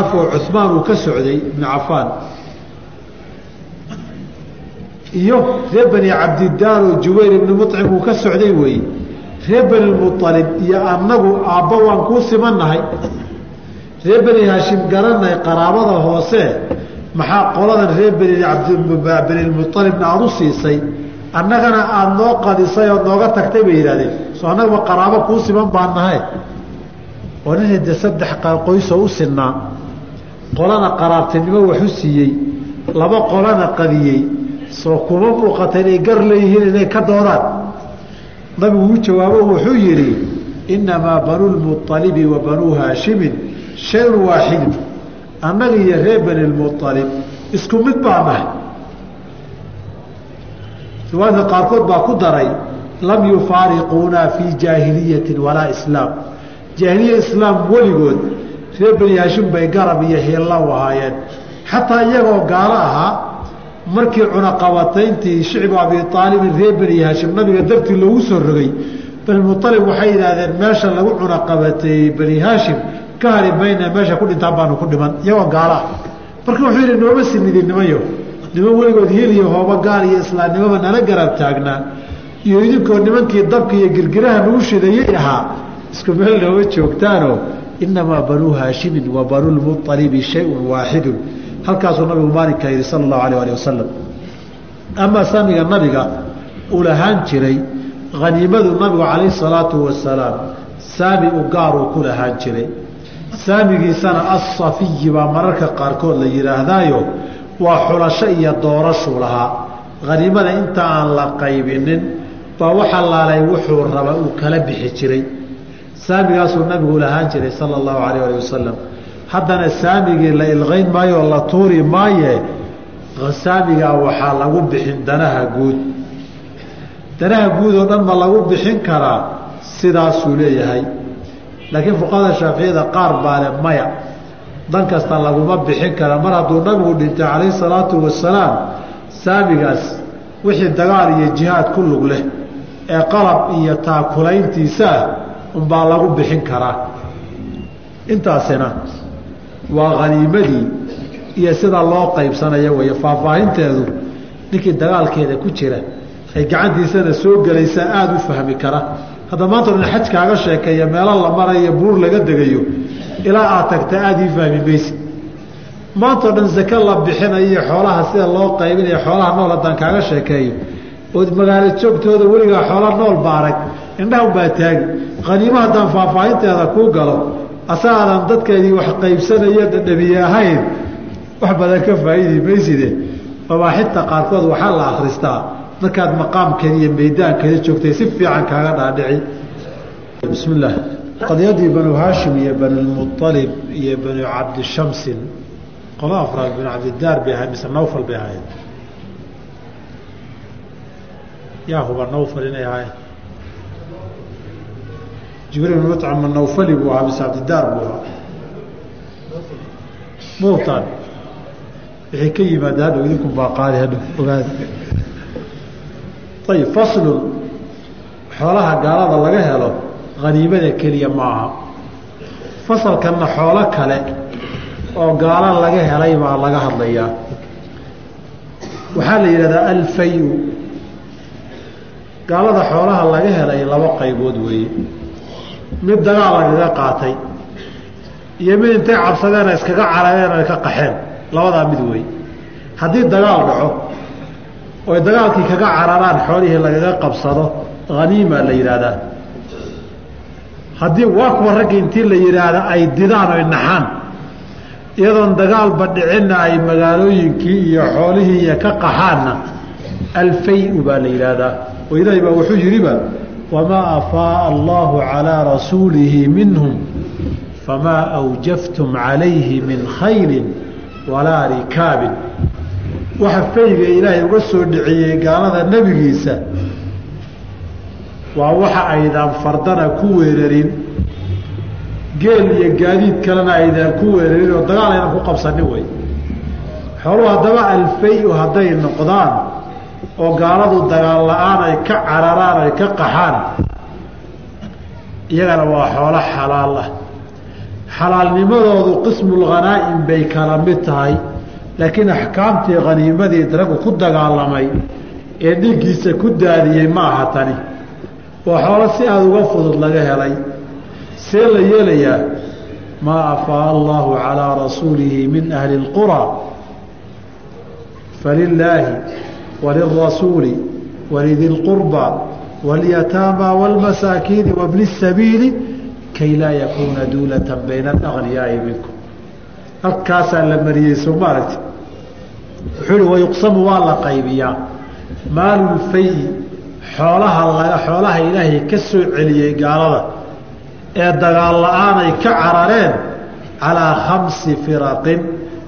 oo cusmaan uu ka socday ibnu cafaan. Iyo reer bani cabdidaar oo jubayr ibni mucim uu ka socday weeye. Reer bani mualib iyo annagu aabba waan kuu simannahay reer bani haashim garanay qaraabada hoose maxaa qoladan reer bnibanimualibna aada u siisay? Annagana aada noo qadisay oo nooga tagtay bay yidhahdeen soo annagaba qaraabo kuu siman baan nahay. Oo nin de saddex qoysoo u sinaa qolana qaraabtinimo wax u siiyey laba qolana qadiyey soo kuma muuqata inay gar leeyihiin inay ka doodaan. Nabigu u jawaabo wuxuu yidhi innamaa banuu lmualibi wa banuu haashimin shayun waaxidun annaga iyo reer bani lmualib isku mid baa nahay riwaayadka qaarkood baa ku daray lam yufaariquunaa fii jaahiliyatin walaa islaam. Jaahiliya islaam weligood reer bani haashim bay garab iyo hiilla u ahaayeen. Xataa iyagoo gaalo ahaa markii cunaqabatayntii shicbu abi aalibin reer bani haashim nabiga dartii loogu soo rogay banimualib waxay yidhaahdeen meesha lagu cunaqabateeyey bani haashim ka hari mayna meesha ku dhintaan baanu ku dhiman. Iyagoo gaalo ah marka wuxuu yidhi nooma sinidin nimanyo niman weligood heliyo hooba gaal iyo islaamnimoba nala garab taagnaa iyo idinkoo nimankii dabka iyo girgiraha nagu shidayey ahaa isku meel nooma joogtaano inamaa banuu haashimin wa banuu lmualibi shayun waaxidun halkaasuu nabigu maalinka yidhi sala allahu alayh alih wasalam amaa saamiga nabiga uu lahaan jiray haniimadu nabigu calayhi salaatu wasalaam saami u gaaruu ku lahaan jiray saamigiisana assafiyi baa mararka qaarkood la yidhaahdaayo waa xulasho iyo doorashuu lahaa haniimada inta aan la qaybinin baa waxa laalay wuxuu raba uu kala bixi jiray saamigaasuu nabigu lahaan jiray sala allahu alayh alih wasalam haddana saamigii la ilqayn maayo oo la tuuri maaye saamigaa waxaa lagu bixin danaha guud. Danaha guud oo dhan ma lagu bixin karaa sidaasuu leeyahay. Laakiin fuqahada shaaficiyada qaar baa le maya. Dan kasta laguma bixin kara. Mar hadduu nabigu dhintay calayhi salaatu wasalaam saamigaas wixii dagaal iyo jihaad ku lug leh ee qalab iyo taakulayntiisaa unbaa lagu bixin karaa. Intaasina waa haniimadii iyo sida loo qaybsanaya weeye. Faahfaahinteedu ninkii dagaalkeeda ku jira ay gacantiisana soo gelaysaa aada u fahmi kara. Hadda maanta o dhan xaj kaaga sheekeeya meelo la marayo buur laga degayo ilaa aad tagta aada ii fahmi maysi maanta o dhan zake la bixinayo xoolaha sida loo qaybinayo xoolaha nool haddaan kaaga sheekeeyo ood magaalo joogtooda weligaa xoola nool ba arag indhaha unbaa taagi haniimo haddaan faahfaahinteeda kuu galo asagaadan dadkeedii wax qaybsanayo dhadhabiye ahayn wax badan ka faa'iidi mayside. Mabaaxidta qaarkood waxaa la akhristaa. Markaad maqaamkeeda iyo meydaankeeda joogtay si fiican kaaga dhaadhici. Bismi illaah qadiyadii banu haashim iyo banulmualib iyo banu cabdishamsin qola afraad banu cabdidaar bay ahayd mise nawfal bay ahayd. Yaa huba nawfal inay ahayd jibriil bn mucama nawfali buu ahaa mise cabdidaar buu ahaa mutan wixii ka yimaada hadhow idinkun baa qaadi hadhow ogaada ayib faslun xoolaha gaalada laga helo haniimada keliya xoolo kale oo gaala laga helay baa laga hadlayaa waxaa la yidhahdaa alfayu gaalada xoolaha laga helay laba qaybood weeye mid dagaal lagaga qaatay iyo mid intay cabsadeena iskaga carareen ay ka qaxeen. Labadaa mid wey haddii dagaal dhaco oy dagaalkii kaga cararaan xoolihii lagaga qabsado haniima la yidhaahdaa haddii waa kuwa raggi intii la yidhaahda ay didaan oy naxaan iyadoon dagaalba dhicinna ay magaalooyinkii iyo xoolihii iyo ka qaxaanna alfay-u baa la yidhaahdaa. Oo ilaahay baa wuxuu yidhiba wamaa afaaa allahu calaa rasuulihi minhum famaa awjaftum calayhi min khayrin walaa rikaabin waxa fayga ilaahay uga soo dhiciyey gaalada nebigiisa waa waxa aydaan fardana ku weerarin. Geel iyo gaadiid kalena aydaan ku weerarin oo dagaal aydan ku qabsanin wey xooluhu haddaba alfay-u hadday noqdaan oo gaaladu dagaal la'aan ay ka cararaan ay ka qaxaan iyagana waa xoolo xalaal ah. Xalaalnimadoodu qismulghanaa'im bay kala mid tahay laakiin axkaamtii khaniimadii raggu ku dagaalamay ee dhiiggiisa ku daadiyey ma aha tani. Waa xoolo si aada uga fudud laga helay see la yeelayaa maa afaa allahu calaa rasuulihi min ahli اlqurى falilaahi walirasuuli walidi اlqurbى wاlyataama wاlmasaakiini wabni الsabiili kay laa yakuuna duulata bayna alagniyaai minkum halkaasaa la mariyey soo ma aragti wuxuu ihi wayuqsamu waa la qaybiyaa maalulfayi xoolaha laga xoolaha ilaahay ka soo celiyey gaalada ee dagaal la-aan ay ka carareen calaa khamsi firaqin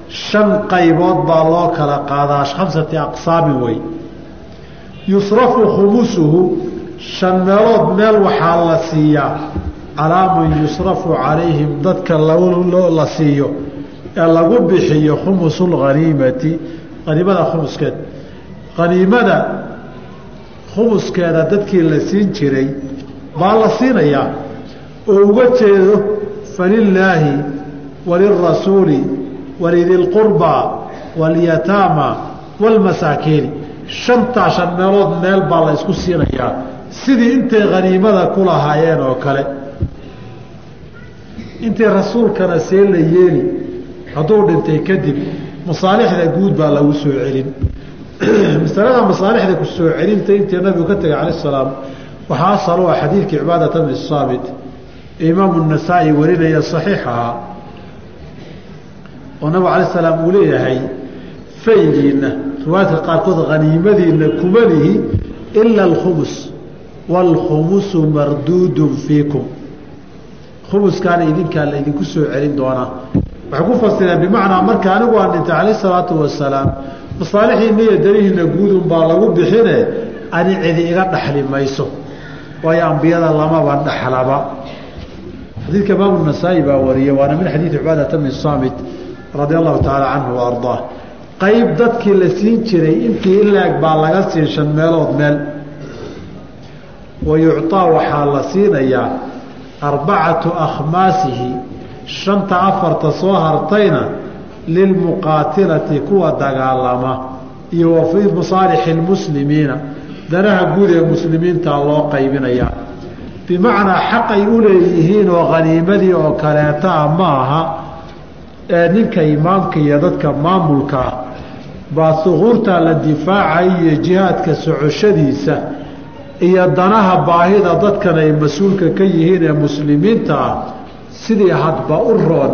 shan qaybood baa loo kala qaadaa khamsati aqsaamin wey. Yusrafu khumusuhu shan meelood meel waxaa la siiyaa. Calaa man yusrafu calayhim dadka la siiyo ee lagu bixiyo khumusu lghaniimati haniimada khumuskeed. Haniimada khumuskeeda dadkii la siin jiray baa la siinayaa. Oo uga jeedo falilaahi walirasuuli walidilqurbaa walyataama waalmasaakiini shantaa shan meelood meel baa la isku siinayaa. Sidii intay khaniimada ku lahaayeen oo kale. Intii rasuulkana see la yeeli hadduu dhintay kadib masaalixda guud baa lagu soo celin. Masalada masaalixda ku soo celinta intii nabigu ka tegay calayh salaam waxaa asal u ah xadiidkii cibaadata bni imaamu nasaa-i warinaya saxiixaha oo nabigu calayh salaam uu leeyahay faygiinna riwaayadka qaarkood haniimadiinna kuma lihi ila alkhumus waalkhumusu marduudun fiikum. Khumuskaana idinkaa la idinku soo celin doonaa waxay ku fasireen bimacnaa marka anigu aan dhintay calayh salaatu wasalaam masaalixdiina iyo danihiina guudun baa lagu bixine ani cidi iga dhaxli mayso. Waayo ambiyada lamaba dhaxlaba. Xadiidka imaamu nasaa-i baa wariyey waana min xadiidi cibaadata bni saamit radia allahu tacaala canhu wa ardaah. Qayb dadkii la siin jiray intii ilaag baa laga siin shan meelood meel. Wa yucطaa waxaa la siinayaa arbacatu akhmaasihi shanta afarta soo hartayna lilmuqaatilati kuwa dagaalama iyo wa fii masaalixi lmuslimiina danaha guud ee muslimiinta loo qaybinayaa. Bimacnaa xaq ay u leeyihiin oo khaniimadii oo kaleetaa ma aha ee ninka imaamka iyo dadka maamulka ah baa suquurta la difaacay iyo jihaadka socoshadiisa iyo danaha baahida dadkan ay mas'uulka ka yihiin ee muslimiinta ah sidii hadba u roon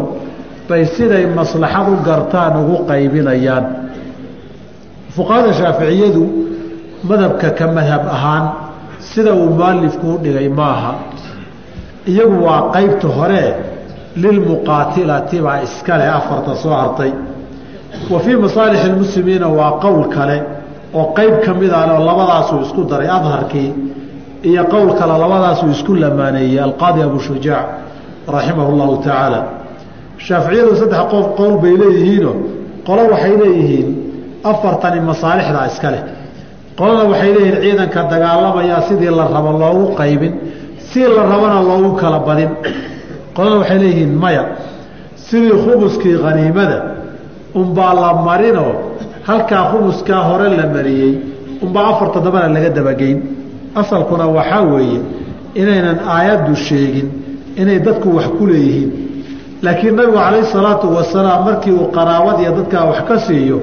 bay siday maslaxad u gartaan ugu qaybinayaan. Fuqahada shaaficiyadu madhabka ka madhab ahaan sida uu mualifku u dhigay maaha iyagu waa qaybta hore lilmuqaatilati baa iskale afarta soo hartay wa fii masaalixi lmuslimiina waa qowl kale oo qeyb ka oo labadaasuu isku daray adharkii iyo qowl kale labadaasuu isku lamaaneeyey alqaadi abu shujaac raximahu llahu tacaala shaaficiyadu saddex qof qowl bay leeyihiino qolo waxay leeyihiin afartani masaalixdaa iska leh qolana waxay leeyihiin ciidanka dagaalamayaa sidii la rabo loogu qaybin si la rabana loogu kala badin qolana waxay leeyihiin maya. Sidii khumuskii khaniimada unbaa la marinoo halkaa khumuskaa hore la mariyey unbaa afarta dambana laga dabageyn asalkuna waxaa weeye inaynan aayaddu sheegin inay dadku wax ku leeyihiin. Laakiin nabigu calayhi salaatu wasalaam markii uu qaraabadiiyo dadkaa wax ka siiyo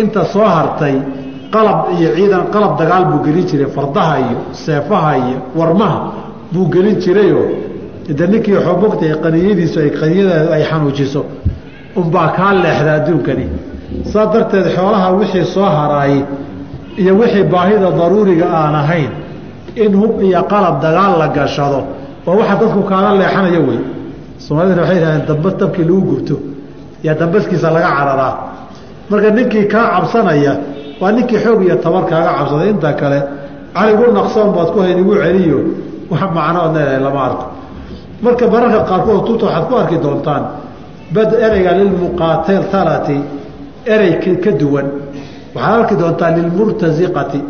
inta soo hartay qalab iyo ciidan qalab dagaal buu gelin jiray fardaha iyo seefaha iyo warmaha buu gelin jirayoo de ninkii xobogta qaniyadiisu ay qaniyadeedu ay xanuujiso unbaa kaa leexda adduunkani. Saa darteed xoolaha wixii soo haraayey iyo wixii baahida daruuriga aan ahayn in hub iyo qalab dagaal la gashado waa waxa dadku kaala leexanayo wey. Soomaalidana waxay yidhahdeen damba dabkii lagu gubto yaa dambaskiisa laga cararaa. Marka ninkii kaa cabsanaya waa ninkii xoog iyo tabar kaaga cabsaday. Inta kale caligu naqsoon baad ku hayn igu celiyo wax macnood leedahay lama arko marka mararka qaarkood tuuta waxaad ku arki doontaan bad ereyga lilmuqaatalati erey ka duwan. Waxaad arki doontaan lilmurtaziqati.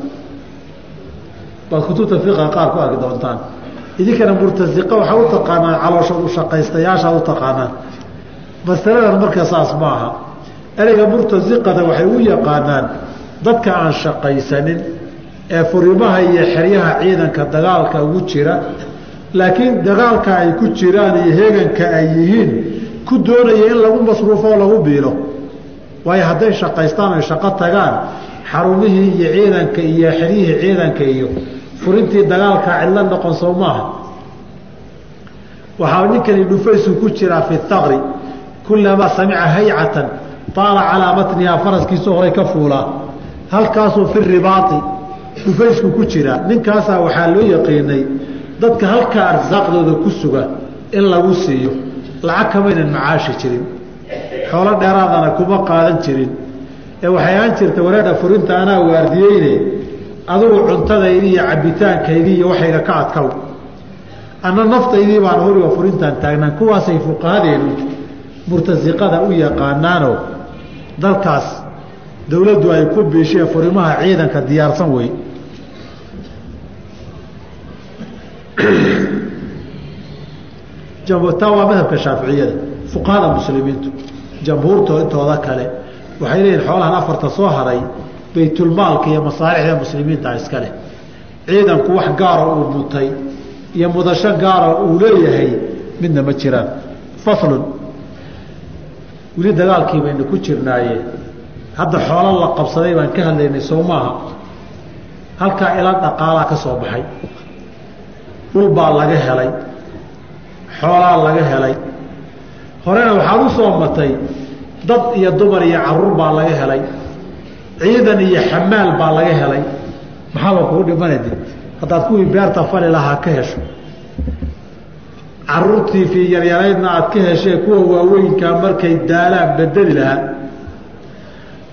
Baad kutubta fiqa qaar ku arki doontaan. Idinkana murtasiqa waxaa u taqaanaan calooshood u shaqaystayaashaad u taqaanaan masaladan marka saas ma ereyga murtasiqada waxay u yaqaanaan dadka aan shaqaysanin ee furimaha iyo xeryaha ciidanka dagaalka ugu jira laakiin dagaalka ay ku jiraan iyo heeganka ay yihiin ku doonaya in lagu masruufo oo lagu biilo. Waayo hadday shaqaystaan oy shaqo tagaan xarumihii iyo ciidanka iyo xeryihii ciidanka iyo furintii dagaalkaa cidlo noqon soo maaha. Waxaa ninkani dhufaysu ku jiraa fi taqri kulamaa samica haycatan taala calaa matnihaa faraskiisoo horay ka fuulaa. Halkaasuu fi ribaai dhufaysku ku jiraa. Ninkaasaa waxaa loo yaqiinay dadka halkaa arsaaqdooda ku suga in lagu siiyo lacag kamaynan macaashi jirin. Xoolo dheeraadana kuma qaadan jirin. Ee waxay ahaan jirta wareedha furinta anaa waardiyeyne adugu cuntadaydii iyo cabbitaankaydii iyo waxayga ka adkow anna naftaydii baan horiga furintaan taagnaan kuwaasay fuqahadeenu murtasiqada u yaqaanaanoo dalkaas dowladdu ay ku biisheen furimaha ciidanka diyaarsan wey taa waa madhabka shaaficiyada fuqahada muslimiintu jamhuurto intooda kale waxay leeyihiin xoolahan afarta soo haray baytulmaalka iyo masaalixda muslimiinta iskale ciidanku wax gaara uu mutay iyo mudasho gaara uu leeyahay midna ma jiraan. Faslun weli dagaalkii baynu ku jirnaaye hadda xoolo la qabsaday baan ka hadlaynay soo maaha. Halkaa ila dhaqaalaa ka soo baxay dhul baa laga helay xoolaa laga helay. Horena waxaad u soo matay dad iyo dumar iyo carruur baa laga helay ciidan iyo xamaal baa laga helay. Maxaaba kugu dhimanadi haddaad kuwii beerta fali lahaa ka hesho. Caruurtii fii yaryaraydna aad ka heshee kuwa waaweynkaa markay daalaan bedeli lahaa.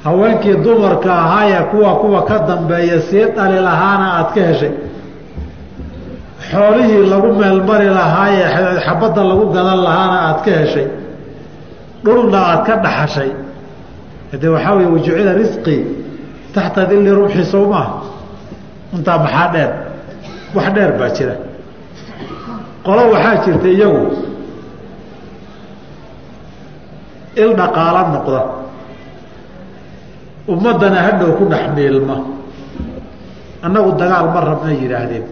Haweenkii dumarka ahaayee kuwa kuwa ka dambeeya sii dhali lahaana aad ka heshay xoolihii lagu meelmari lahaayee xabadda lagu gadan lahaana aad ka heshay dhulna aad ka dhaxashay. De waxaa wey wajucila risqii taxta dilli rumxi sow maaha. Intaa maxaa dheer? Wax dheer baa jira. Qolo waxaa jirta iyagu il dhaqaalo noqda. Ummaddana hadhow ku dhex miilma. Annagu dagaal ma rabnay yidhaahdeen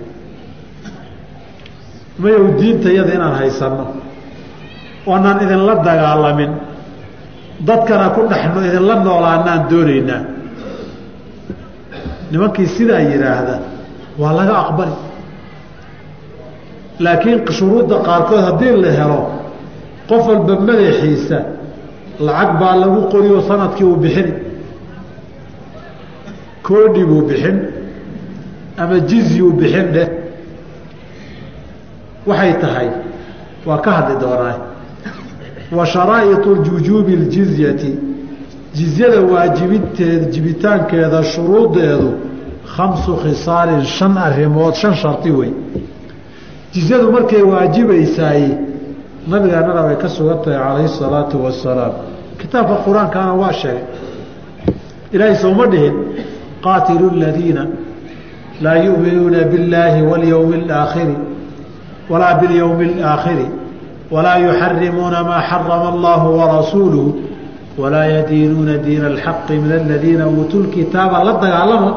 mayow diintayada inaan haysanno. Oonaan idinla dagaalamin. Dadkana ku dhexno idinla noolaanaan doonaynaa. Nimankii sidaa yidhaahda waa laga aqbali. Laakiin shuruudda qaarkood haddii la helo qof walba madaxiisa lacag baa lagu qoriyo sannadkii uu bixini koodhi buu bixin ama jizyuu bixin dheh waxay tahay waa ka hadli doonaa. Wa sharaa'iu jujuubi اjizyati jizyada waajibinteed jibitaankeeda shuruudeedu khamsu khisaalin shan arrimood shan shari wey jizyadu markay waajibaysaay nabigaanana way ka sugan tahay calayhi salaatu wasalaam kitaabka qur'aankaana waa sheegay ilaahay sooma dhihin qaatilu ladiina laa yuminuuna billaahi walyowmi اlaakhiri walaa bilyowmi alaakhiri walaa yuxarimuuna maa xarama allahu warasuuluhu walaa yadiinuuna diina alxaqi min aladiina uutuu lkitaaba la dagaalama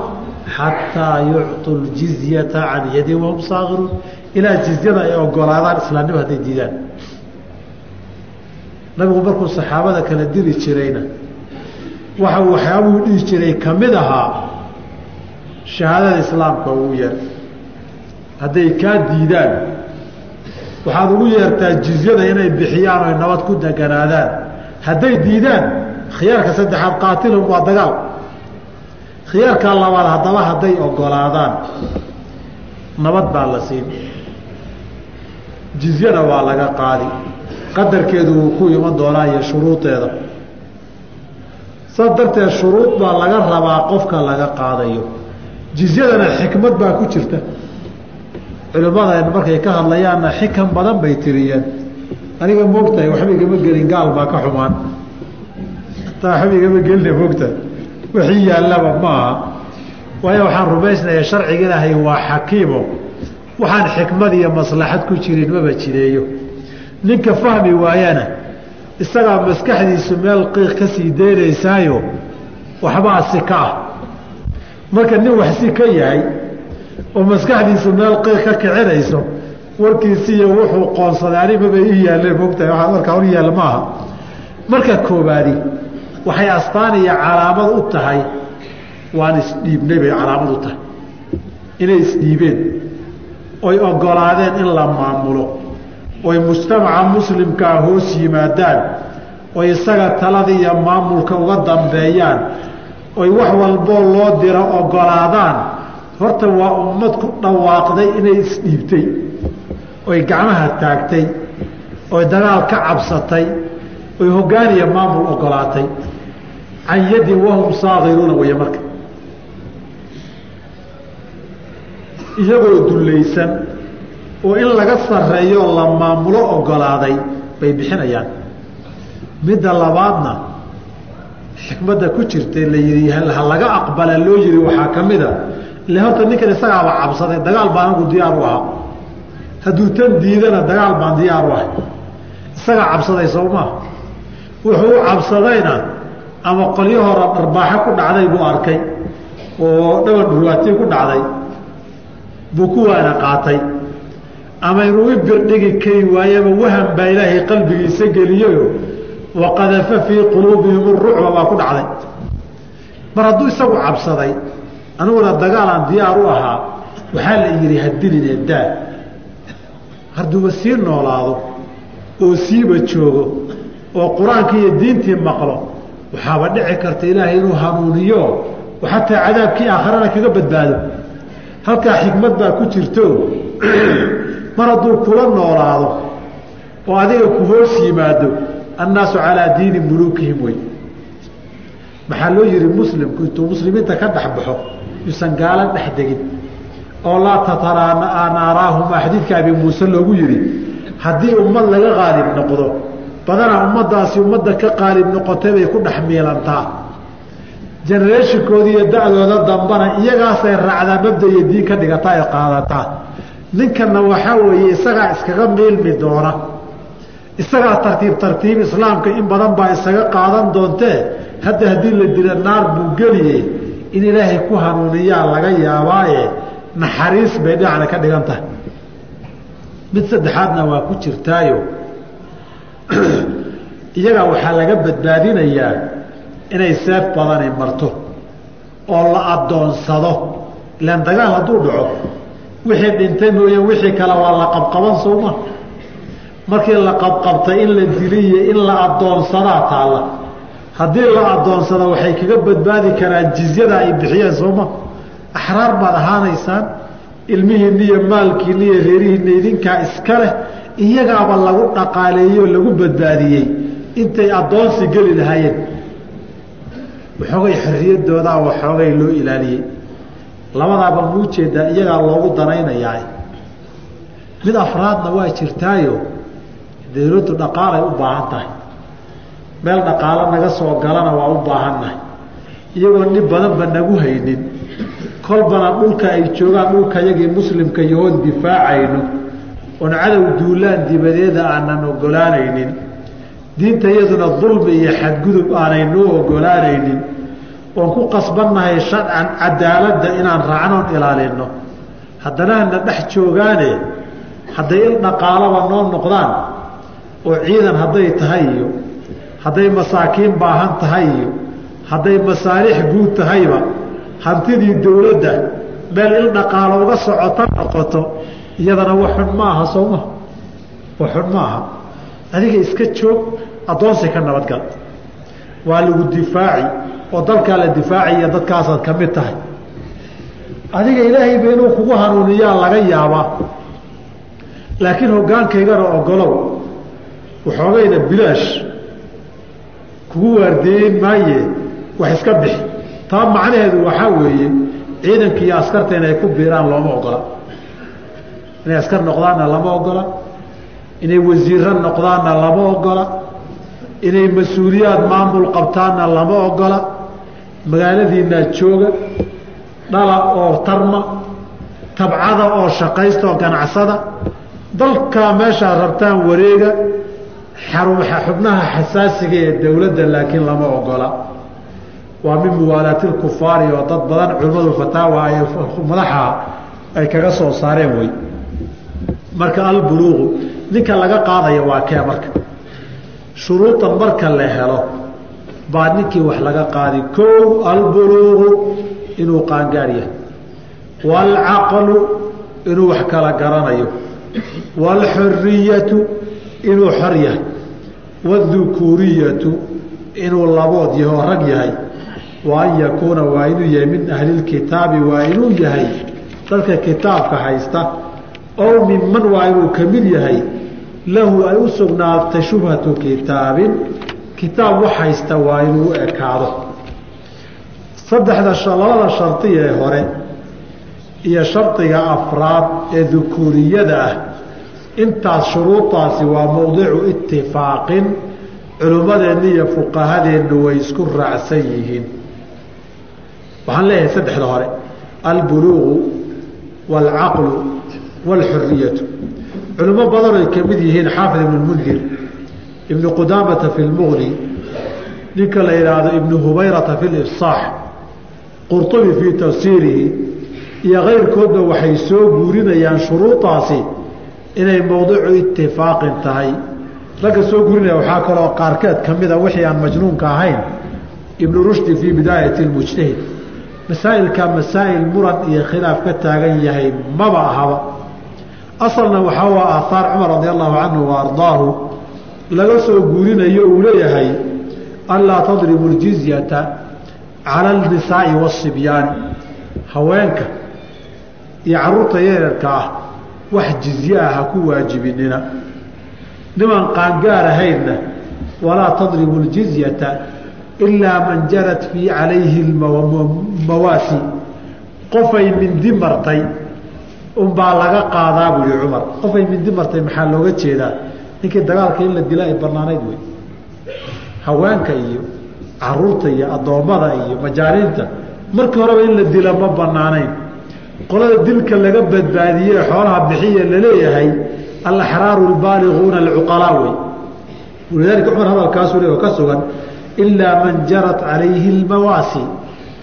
xataa yuctuu ljizyata can yadin wahum saakiruun ilaa jizyada ay ogolaadaan islaamnimo hadday diidaan nabigu markuu saxaabada kala diri jirayna waxa uu waxyaabuu dhihi jiray ka mid ahaa shahaadada islaamka ugu yar hadday kaa diidaan waxaad ugu yeertaa jizyada inay bixiyaan oy nabad ku deganaadaan. Hadday diidaan khiyaarka saddexaad qaatilhum waa dagaal. Khiyaarka labaad haddaba hadday ogolaadaan nabad baa la siin. Jizyana waa laga qaadi. Qadarkeedu wuu ku iman doonaa iyo shuruudeeda. Saas darteed shuruud baa laga rabaa qofka laga qaadayo. Jizyadana xikmad baa ku jirta culimmadeen markay ka hadlayaanna xikan badan bay tiriyeen. Aniga moogtahay waxba igama gelin gaal baa ka xumaan. Taa waxba igama gelina moogtahay. Wixii yaallaba ma aha waayo waxaan rumaysnaya sharciga ilaahay waa xakiimo. Waxaan xikmad iyo maslaxad ku jirin maba jireeyo. Ninka fahmi waayana isagaa maskaxdiisu meel qiiq ka sii deynaysaayo waxbaa si ka ah. Marka nin wax si ka yahay oo maskaxdiisu meel qiiq ka kicinayso warkiisiiyo wuxuu qoonsaday animaba ii yaalleen mogtahay waxaa markaa hor yaalla maaha marka koobaadi waxay astaan iyo calaamad u tahay waan isdhiibnay bay calaamad u tahay. Inay isdhiibeen oy ogolaadeen in la maamulo oy mujtamaca muslimkaa hoos yimaadaan oy isaga talada iyo maamulka uga dambeeyaan oy wax walboo loo diro ogolaadaan horta waa ummad ku dhawaaqday inay isdhiibtay oy gacmaha taagtay oy dagaal ka cabsatay oy hoggaan iyo maamul ogolaatay. Can yadin wahum saakiruuna weeye marka. Iyagoo dullaysan oo in laga sarreeyoo la maamulo ogolaaday bay bixinayaan. Midda labaadna xikmadda ku jirtay la yidhi ha laga aqbala loo yidhi waxaa ka mida ile horta ninkan isagaaba cabsaday dagaal baan anagu diyaar u ahaa. Hadduu tan diidana dagaal baan diyaar u ahay. Isagaa cabsaday soo maa wuxuu u cabsadayna ama qolyo hora dharbaaxo ku dhacday buu arkay oo dhaban dhurwaatii ku dhacday. Buu ku waana qaatay. Ama inuu i birdhigi kari waayaba wahan baa ilaahay qalbigiisa geliyeyo waqadafa fii quluubihim urucba baa ku dhacday. Mar hadduu isagu cabsaday aniguna dagaalaan diyaar u ahaa waxaa la yidhi hadilinee daa hadduuba sii noolaado oo siiba joogo oo qur'aankii iyo diintii maqlo waxaaba dhici karta ilaahay inuu hanuuniyo xataa cadaabkii aakharana kaga badbaado. Halkaa xikmad baa ku jirto. Mar hadduu kula noolaado oo adiga ku hoos yimaado annaasu calaa diini muluukihim wey maxaa loo yihi muslimku intuu muslimiinta ka dhex baxo yuusan gaalo dhex degin oo laa tataraanaaraahuma xadiidka abi muuse loogu yihi haddii ummad laga qaalib noqdo badanaa ummaddaasi ummadda ka qaalib noqotay bay ku dhex miilantaa. Generationkoodi iyo da-dooda dambana iyagaasay raacdaa mabda iyo diin ka dhigataa ay qaadataa. Ninkanna waxaa weeye isagaa iskaga miilmi doona. Isagaa tartiib tartiib islaamka in badan baa isaga qaadan doontee hadda haddii la dila naar buu geliye in ilaahay ku hanuuniyaa laga yaabaaye naxariis bay dhinacna ka dhigan tahay. Mid saddexaadna waa ku jirtaayo. Iyagaa waxaa laga badbaadinayaa inay seef badani marto oo la addoonsado ilaan dagaal hadduu dhaco wixii dhintay mooye wixii kale waa la qabqaban sooma markii la qabqabtay in la diliyo in la addoonsadaa taalla haddii la addoonsado waxay kaga badbaadi karaan jizyada ay bixiyeen sooma axraar baad ahaanaysaan ilmihiinna iyo maalkiinna iyo reerihiinna idinkaa iska leh iyagaaba lagu dhaqaaleeyoo lagu badbaadiyey. Intay addoonsi geli lahaayeen. Waxoogay xorriyadoodaa waxoogay loo ilaaliyey. Labadaaba muu jeedaa iyagaa loogu danaynayaa. Mid afraadna waa jirtaayo dawladdu dhaqaalay u baahan tahay meel dhaqaalo naga soo galana waa u baahannahay iyagoo dhib badanba nagu haynin. Kolbana dhulka ay joogaan dhulkayagii muslimka yahoon difaacayno. Oon cadow duulaan dibadeeda aanan ogolaanaynin. Diinta iyaduna dulmi iyo xadgudub aanay noo ogolaanaynin. Oon ku qasbannahay sharcan cadaaladda inaan raacnoon ilaalinno. Haddana hana dhex joogaane hadday il dhaqaalaba noo noqdaan oo ciidan hadday tahay iyo hadday masaakiin baahan tahay iyo hadday masaalix guud tahayba hantidii dawladda meel il dhaqaalo uga socota noqoto iyadana waxxun ma aha sooma waxxun ma aha adiga iska joog addoonsi ka nabadgal waa lagu difaaci oo dalkaa la difaaciya dadkaasaad ka mid tahay. Adiga ilaahayba inuu kugu hanuuniyaa laga yaabaa. Laakiin hoggaankaygana ogolow. Waxoogayna bilaash kugu waardeeyen maaye wax iska bixi. Taa macnaheedu waxaa weeye ciidanka iyo askarta inay ku biiraan looma ogola. Inay askar noqdaanna lama ogola. Inay wasiiro noqdaanna lama ogola. Inay mas'uuliyaad maamul qabtaanna lama ogola. Magaaladiinaa jooga dhala oo tarma tabcada oo shaqaysta oo ganacsada dalkaa meeshaad rabtaan wareega xubnaha xasaasiga ee dowladda laakiin lama ogola. Waa min muwaalaati lkufaari oo dad badan culimmadu fataawa ay madaxa ay kaga soo saareen wey marka albuluuqu ninka laga qaadaya waa kee marka? Shuruudan marka la helo baa ninkii wax laga qaadi. Kow albuluuqu inuu qaangaar yahay. Waalcaqlu inuu wax kala garanayo. Waalxuriyatu inuu xor yahay. Wadukuuriyatu inuu labood yaho rag yahay wa an yakuuna waa inuu yahay min ahlilkitaabi waa inuu yahay dadka kitaabka haysta ow minman waa inuu ka mid yahay lahu ay u sugnaatay shubhatu kitaabin kitaab wax haysta waa inuu u ekaado. Saddexda labada shardi ee hore iyo shardiga afraad ee dukuuriyada ah intaas shuruudaasi waa mowdicu itifaaqin culimmadeenna iyo fuqahadeennu way isku raacsan yihiin. Waxaan leeyahay saddexda hore albuluuqu waalcaqlu waalxuriyatu badan ay ka mid yihiin xaafid ibnu lmundir ibnu qudaamata fi lmuqni ninka la yidhaahdo ibnu hubayrata fi lifsaax qurtubi fii tafsiirihi iyo kayrkoodba waxay soo guurinayaan shuruudaasi inay mowdicu itifaaqin tahay. Ragga soo guurinaya waxaa kaloo qaarkeed ka mida wixii aan majnuunka ahayn. Ibnu rushdi fii bidaayati lmujtahid masaa'ilka masaa'il muran iyo khilaaf ka taagan yahay maba ahaba. Asalna waxaa waa aahaar cumar radi allahu canhu wa ardaahu. Laga soo guurinayo uu leeyahay anlaa tadribu ljizyata cala alnisaa'i waasibyaani haweenka iyo carruurta yareerka ah wax jizye ah ha ku waajibinina. Niman qaangaar ahaynna walaa tadribu ljizyata ilaa man jarat fii calayhi mawaasi qofay mindi martay unbaa laga qaadaa buu yihi cumar. Qofay mindi martay maxaa looga jeedaa? Ninkii dagaalka in la dila ay banaanayd wey. Haweenka iyo carruurta iyo addoommada iyo majaaniinta markii horeba in la dila ma banaanayn qolada dilka laga badbaadiyey xoolaha bixiya la leeyahay alaxraaru lbaaliquuna alcuqalaa wey. Walidaalika cumar hadalkaasuu le oo ka sugan ilaa man jarat calayhi lmawaasi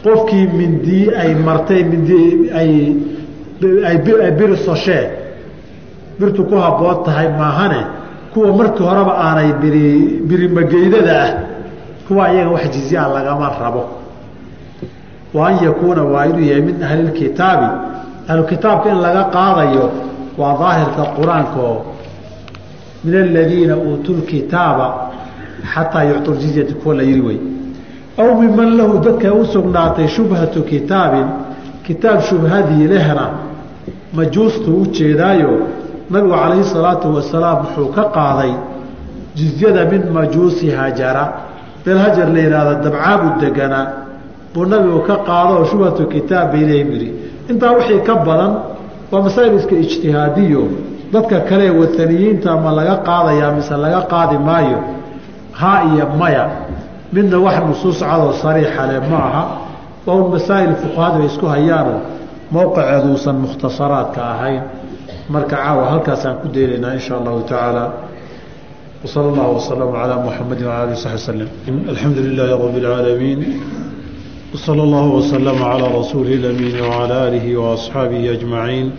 qofkii mindii ay martay mindi ay biri soshee birtu ku habboon tahay maahane kuwa markii horeba aanay biri birimageydada ah kuwa iyaga wax jizyaa lagama rabo wa an yakuuna waa inuu yahay min ahlilkitaabi ahlukitaabka in laga qaadayo waa daahirka qur'aanka. Min aladiina uutuu lkitaaba xataa yucطu jizyata kuwa la yiri wey aw miman lahu dadka u shubhatu kitaabin kitaab shubhadii lehna majuustu u jeedaayo nabigu calayhi salaatu wasalaam wuxuu ka qaaday jizyada min majuusi hajara beel hajar la yihahda dabcaabu deganaa buu nabigu ka qaado shubhatu kitaab bay leeyihiin yidhi. Intaa wixii ka badan waa masaa'il iska ijtihaadiyo. Dadka kale wataniyiinta ma laga qaadayaa mise laga qaadi maayo. Haa iyo maya. Midna wax nusuus cadoo sariixa leh ma aha. Waa un masaa'il fuqahadu ay isku hayaano mowqiceeduusan mukhtasaraadka ahayn. Marka caawa halkaasaan ku daynaynaa insha allahu tacaala. Wsala allahu wasalama calaa muxamadi wala ali saxbi slem alxamdu lilaahi rabi اlcaalamiin wsala allahu wasalama calaa rasuulihi lamiin wcalaa aalihi waasxaabihi ajmaciin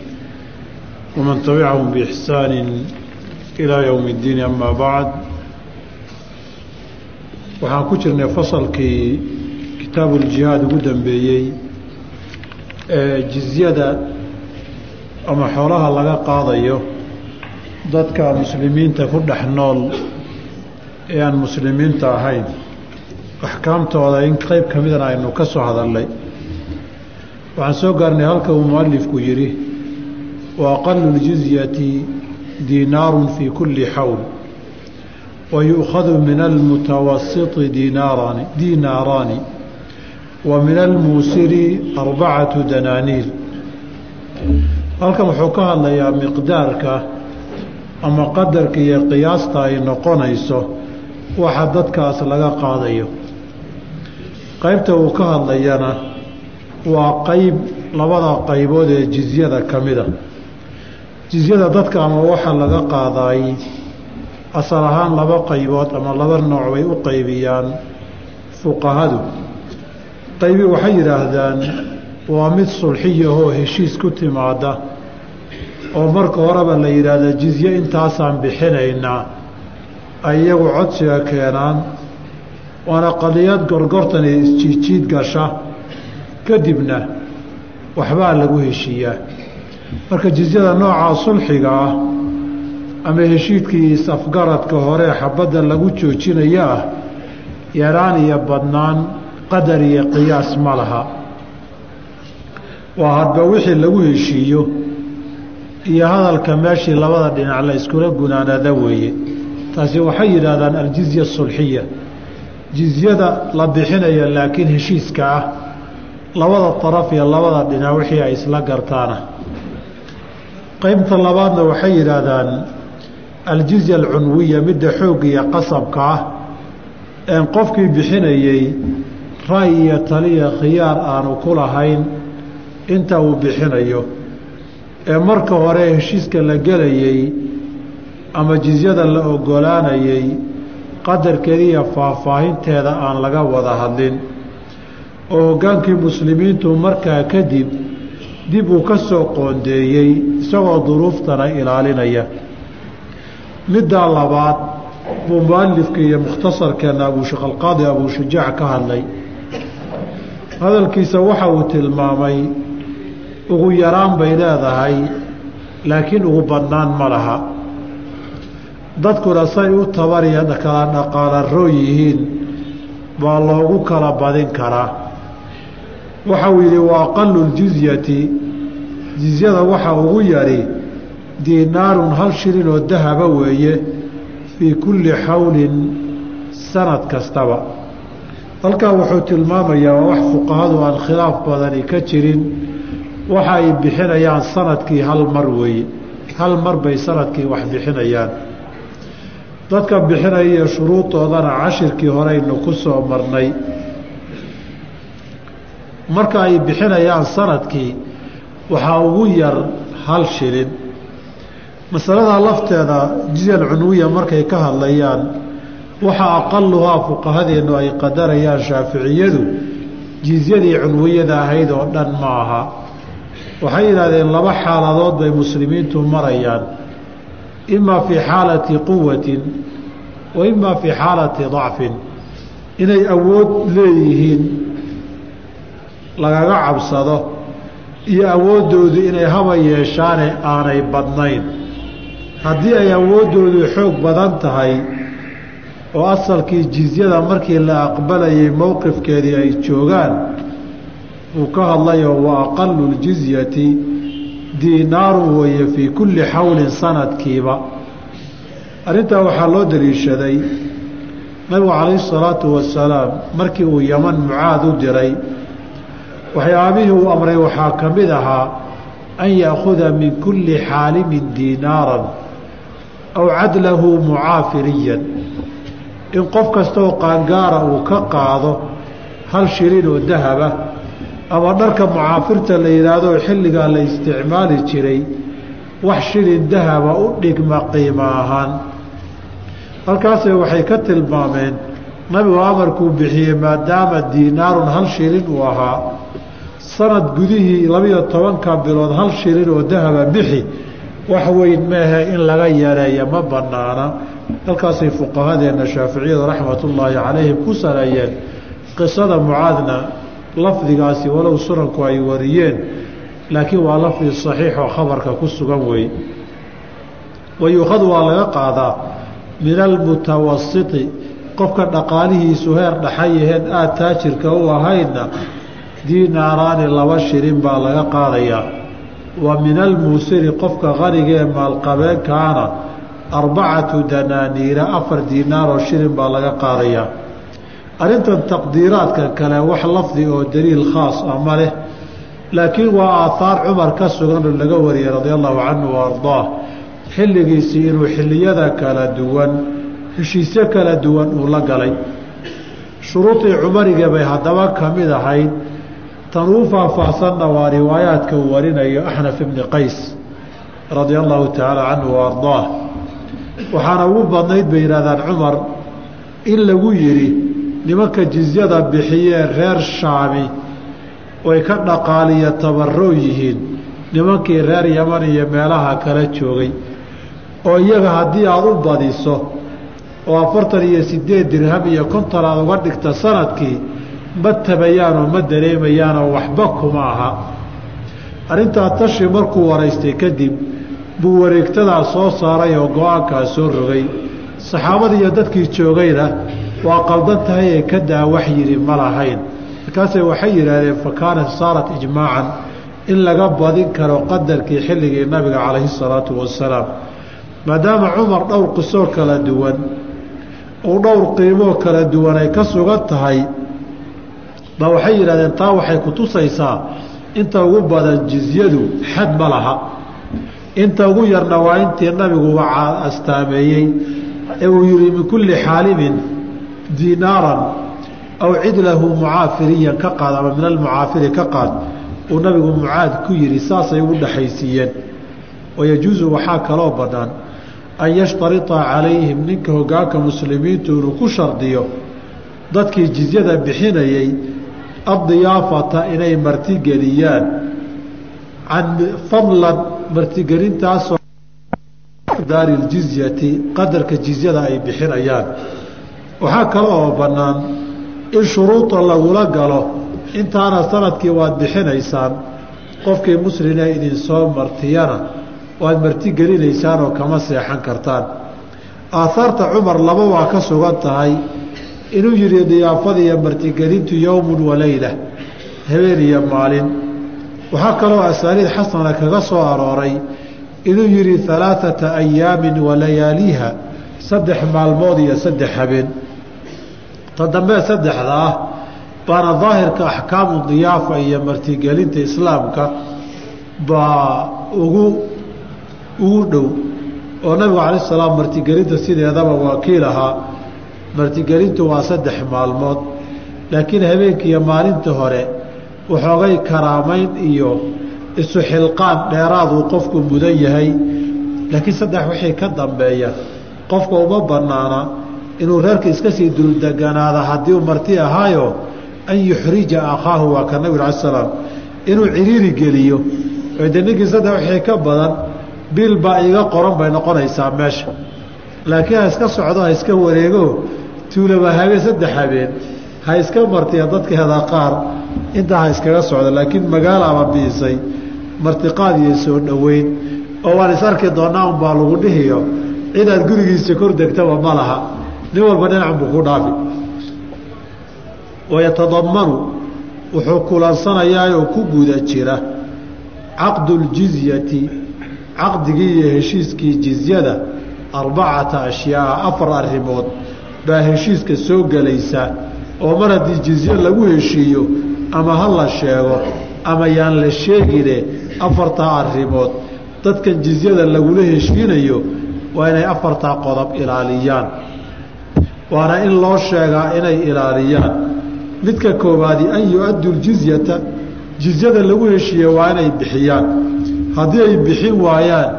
waman tabicahum biixsaani ilaa yowmi اddiin ama bacd waxaan ku jirnay fasalkii kitaabu ljihaad ugu dambeeyey ee jizyada ama xoolaha laga qaadayo dadka muslimiinta ku dhex nool ee aan muslimiinta ahayn axkaamtooda in qeyb ka midana aynu ka soo hadalnay waxaan soo gaarnay halka uu mualifku yidhi wa aqalu ljizyati diinaarun fii kulli xawl wayu'khadu min almutawasiti diinaarani diinaaraani wa min almuusiri arbacatu danaaniir halkan wuxuu ka hadlayaa miqdaarka ama qadarka iyo qiyaasta ay noqonayso waxa dadkaas laga qaadayo qaybta uu ka hadlayana waa qeyb labada qaybood ee jizyada ka mida jizyada dadka ama waxaa laga qaadaay asal ahaan laba qaybood ama laba nooc bay u qaybiyaan fuqahadu. Qaybi waxay yidhaahdaan waa mid sulxiyahoo heshiis ku timaada oo marka horeba la yidhaahda jizye intaasaan bixinaynaa ay iyagu codsiga keenaan waana qadiyad gorgortan ee isjiidjiid gasha kadibna waxbaa lagu heshiiyaa marka jizyada noocaa sulxiga ah ama heshiidkii is-afgaradka hore xabadda lagu joojinaya ah yaraan iyo badnaan qadar iyo qiyaas ma laha. Waa hadba wixii lagu heshiiyo iyo hadalka meeshii labada dhinac la iskula gunaanada weeye. Taasi waxay yidhaahdaan aljizya sulxiya jizyada la bixinayo laakiin heshiiska ah labada daraf iyo labada dhinac wixii ay isla gartaana. Qeybta labaadna waxay yidhaahdaan aljizya alcunwiya midda xoog iyo qasabka ah een qofkii bixinayey ra'y iyo taliya khiyaar aanu ku lahayn inta uu bixinayo. Ee marka hore heshiiska la gelayey ama jizyada la ogolaanayey qadarkeediiyo faahfaahinteeda aan laga wada hadlin. Oo hoggaankii muslimiintu markaa kadib dib uu ka soo qoondeeyey isagoo duruuftana ilaalinaya. Middaa labaad buu mualifka iyo mukhtasarkeenna abuusheekh alqaadi abuushujaac ka hadlay. Hadalkiisa waxa uu tilmaamay ugu yaraan bay leedahay laakiin ugu badnaan ma laha dadkuna say u tabariya kala dhaqaalaroo yihiin baa loogu kala badin karaa. Waxa uu yidhi wa aqalu ljizyati jizyada waxa ugu yari diinaarun hal shilin oo dahaba weeye fii kulli xawlin sanad kastaba. Halkaa wuxuu tilmaamayaa wax fuqahadu aan khilaaf badani ka jirin waxa ay bixinayaan sannadkii hal mar weeye. Hal mar bay sannadkii wax bixinayaan dadka bixinaya shuruudoodana cashirkii horeynu ku soo marnay. Marka ay bixinayaan sannadkii waxaa ugu yar hal shilin. Masalada lafteeda jizyal cunwiya markay ka hadlayaan waxa aqaluhaa fuqahadeennu ay qadarayaan shaaficiyadu jizyadii cunwiyada ahayd oo dhan ma aha waxay yidhahdeen laba xaaladood bay muslimiintu marayaan imaa fii xaalati quwatin wa imaa fii xaalati dacfin inay awood leeyihiin lagaga cabsado iyo awooddoodu inay haba yeeshaane aanay badnayn haddii ay awooddoodu xoog badan tahay oo asalkii jizyada markii la aqbalayay mowqifkeedii ay joogaan uu ka hadlayo wa aqalu ljizyati diinaaru weeye fii kulli xawlin sanadkiiba. Arrintaa waxaa loo daliishaday nabigu calayhi salaatu wasalaam markii uu yaman mucaad u diray. Waxyaabihii uu amray waxaa ka mid ahaa an yaakuda min kulli xaalimin diinaaran aw cadlahu mucaafiriyan. In qof kastaoo qaangaara uu ka qaado hal shilin oo dahaba ama dharka mucaafirta la yidhaahdo xilligaa la isticmaali jiray wax shilin dahaba u dhigma qiimo ahaan. Halkaase waxay ka tilmaameen nabigu amarkuu bixiyey maadaama diinaarun hal shilin uu ahaa sanad gudihii labiyo tobanka bilood hal shilin oo dahaba bixi wax weyn meehe in laga yareeya ma banaana halkaasay fuqahadeenna shaaficiyadu raxmatullaahi calayhim ku saleeyeen qisada mucaadna lafdigaasi walow sunanku ay wariyeen laakiin waa lafdi saxiix oo khabarka ku sugan wey wayuukhadu waa laga qaadaa min almutawasiti qofka dhaqaalihiisu heer dhaxayaheen aada taajirka u ahaydna diinaaraani laba shilin baa laga qaadayaa wa min almuusiri qofka qaniga ee maalqabeenkaana arbacatu danaaniira afar diinaaroo shilin baa laga qaadayaa arrintan taqdiiraadka kale wax lafdi oo daliil khaas ah ma leh laakiin waa aahaar cumar ka sugan oo laga wariyey radia allahu canhu wa ardaah. Xilligiisii inuu xilliyada kala duwan heshiisyo kala duwan uu la galay. Shuruudii cumariga bay haddaba ka mid ahayd. Tan uu faahfaahsanna waa riwaayaadka uu warinayo axnaf ibni qays radia allahu tacaala canhu wa ardaah. Waxaana ugu badnayd bay yidhahdaan cumar in lagu yidhi nimanka jizyada bixiyee reer shaami way ka dhaqaaliyo tabaroo yihiin. Nimankii reer yaman iyo meelaha kala joogay. Oo iyaga haddii aada u badiso oo afartan iyo sideed dirham iyo konton aada uga dhigta sannadkii ma tabayaanoo ma dareemayaanoo waxba kuma aha. Arrintaa tashi markuu waraystay kadib buu wareegtadaa soo saaray oo go'aankaa soo rogay. Saxaabada iyo dadkii joogayna waa qaldan tahay ee ka daa wax yidhi ma lahayn. Markaasay waxay yidhaahdeen fa kaanat saarat ijmaacan in laga badin karo qadarkii xilligii nabiga calayhi salaatu wasalaam. Maadaama cumar dhowr qisoo kala duwan uu dhowr qiimoo kala duwan ay ka sugan tahay ba waxay yidhahdeen taa waxay ku tusaysaa inta ugu badan jizyadu xad ma laha. Inta ugu yarna waa intii nabiguba astaameeyey ee uu yihi min kulli xaalimin dinaaran aw cidlahu mucaafiriyan ka qaad ama min almucaafiri ka qaad uu nabigu mucaad ku yihi saasay ugu dhexaysiiyeen wayajuusu waxaa kaloo bannaan an yashtarita calayhim ninka hogaanka muslimiintu inuu ku shardiyo dadkii jizyada bixinayay addiyaafata inay martigeliyaan. Can fadlan martigelintaasoo daari ljizyati qadarka jizyada ay bixinayaan waxaa kale oo bannaan in shuruuda lagula galo intaana sannadkii waad bixinaysaan qofkii muslina idin soo martiyana waad martigelinaysaan oo kama seexan kartaan. Aahaarta cumar laba waa ka sugan tahay inuu yihi diyaafada iyo martigelintu yowmun waleyla habeen iyo maalin. Waxaa kaloo asaaliid xasana kaga soo arooray inuu yihi alaaثata ayaamin walayaaliha saddex maalmood iyo saddex habeen ta dambe ah baana daahirka axkaamu diyaafa iyo martigelinta islaamka baa ugu ugu dhow. Oo nabigu calayi salaam martigelinta sideedaba wakiil ahaa. Martigelintu waa saddex maalmood. Laakiin habeenkiiyo maalinta hore waxoogay karaamayn iyo isu xilqaan dheeraaduu qofku mudan yahay. Laakiin saddex wixii ka dambeeya qofka uma bannaana inuu reerka iska sii duldeganaada haddii uu marti ahaayo an yuxrija akhaahu waa ka nabig ala salaam inuu ciriiri geliyo. De ninkii wixii ka badan bil baa iiga qoran bay noqonaysaa meesha. Laakiin ha iska socdo ha iska wareego tuulaba habe saddex habeen. Ha iska martiya dadkeeda qaar intaa ha iskaga socdo. Laakiin magaalaaba biisay martiqaad iyo soo dhoweyn oo waan is arki doonaa unbaa lagu dhihiyo. Cidaad gurigiisa kor degtaba ma laha nin walba dhinacan buu ku dhaafi. Wayatadamanu wuxuu kulansanayaa oo ku guda jira caqdu ljizyati caqdigii iyo heshiiskii jizyada arbacata ashyaa afar arrimood baa heshiiska soo gelaysa oo mar haddii jizye lagu heshiiyo ama ha la sheego ama yaan la sheegine afartaa arrimood. Dadkan jizyada lagula heshiinayo waa inay afartaa qodob ilaaliyaan waana in loo sheegaa inay ilaaliyaan. Midka koowaadi an yu-addu ljizyata jizyada lagu heshiiye waa inay bixiyaan. Haddii ay bixin waayaan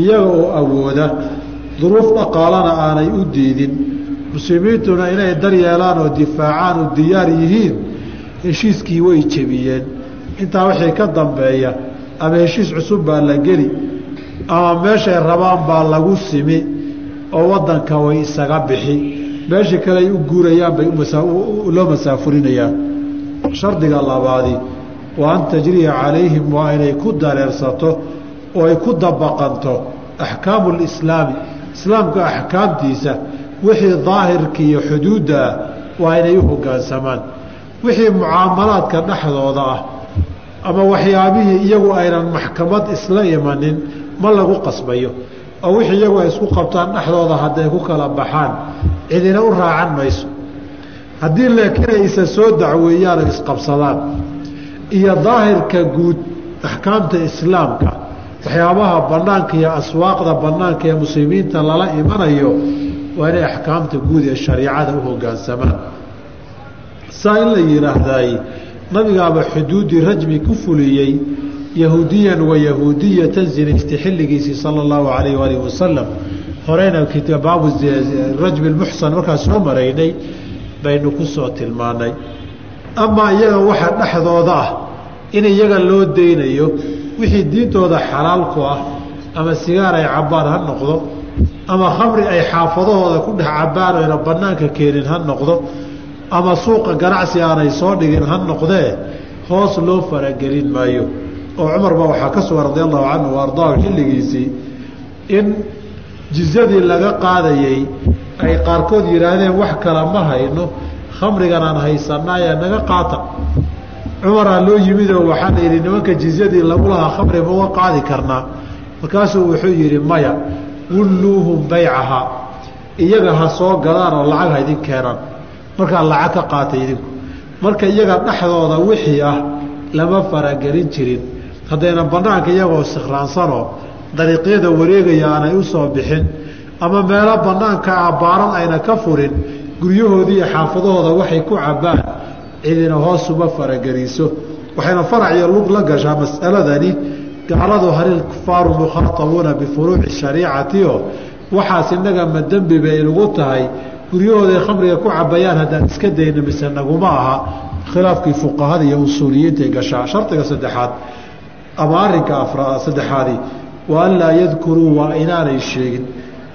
iyaga oo awooda duruuf dhaqaalana aanay u diidin. Muslimiintuna inay daryeelaan oo difaacaan u diyaar yihiin heshiiskii way jebiyeen. Intaa wixii ka dambeeya ama heshiis cusub baa la geli ama meeshay rabaan baa lagu simi oo wadanka way isaga bixi meeshii kale ay u guurayaan bay loo masaafurinayaan shardiga labaadi waa an tajriya calayhim waa inay ku dareersato oo ay ku dabaqanto axkaamu lislaami islaamka axkaamtiisa wixii daahirka iyo xuduudda ah waa inay u hoggaansamaan wixii mucaamalaadka dhexdooda ah ama waxyaabihii iyagu aynan maxkamad isla imanin ma lagu qasbayo oo wixii iyagu ay isku qabtaan dhexdooda hadday ku kala baxaan cidina u raacan mayso. Haddii laakiin ay isa soo dacweeyaan oo isqabsadaan. Iyo daahirka guud axkaamta islaamka waxyaabaha banaanka iyo aswaaqda banaanka ee muslimiinta lala imanayo waa inay axkaamta guud ee shariicada u hoggaansamaan saa in la yidhaahdaay nabigaaba xuduudii rajmi ku fuliyey yahuudiyan wa yahuudiyatan zinaystay xilligiisii sala allahu calayh waalihi wasalam horeyna baabu rajmi lmuxsan markaan soo maraynay baynu ku soo tilmaanay. Amaa iyaga waxa dhexdooda ah in iyaga loo daynayo wixii diintooda xalaalku ah ama sigaar ay cabbaan ha noqdo ama khamri ay xaafadahooda ku dhex cabbaan oyna bannaanka keenin ha noqdo ama suuqa ganacsi aanay soo dhigin ha noqdee hoos loo faragelin maayo oo cumar baa waxaa ka sugan radia allahu canhu wa ardaahu xilligiisii in jizyadii laga qaadayey ay qaarkood yidhaahdeen wax kala ma hayno khamrigan aan haysanaaye naga qaata. Cumaraa loo yimidoo waxaa la yidhi nimanka jizyadii lagu lahaa khamri ma uga qaadi karnaa. Markaasuu wuxuu yidhi maya wulluuhum baycahaa iyaga ha soo gadaan oo lacag ha idin keenaan. Markaa lacag ka qaata idinku. Marka iyaga dhexdooda wixii ah lama faragelin jirin haddayna bannaanka iyagoo sikhraansanoo dariiqyada wareegaya aanay u soo bixin ama meelo bannaanka ah baaran ayna ka furin guryahoodii iyo xaafadahooda waxay ku cabbaan cidina hoos uma waxayna farac iyo lug la gashaa mas'aladani gaaladu halil kufaaru mukhaatabuuna bifuruuci shariicatio waxaas innaga ma dembi bay inagu tahay guryahooday khamriga ku cabbayaan haddaan iska dayno mise naguma aha khilaafkii fuqahada iyo usuuliyiintay gashaa. Shardiga saddexaad ama arrinka afra saddexaadi wa an laa yadkuruu waa inaanay sheegin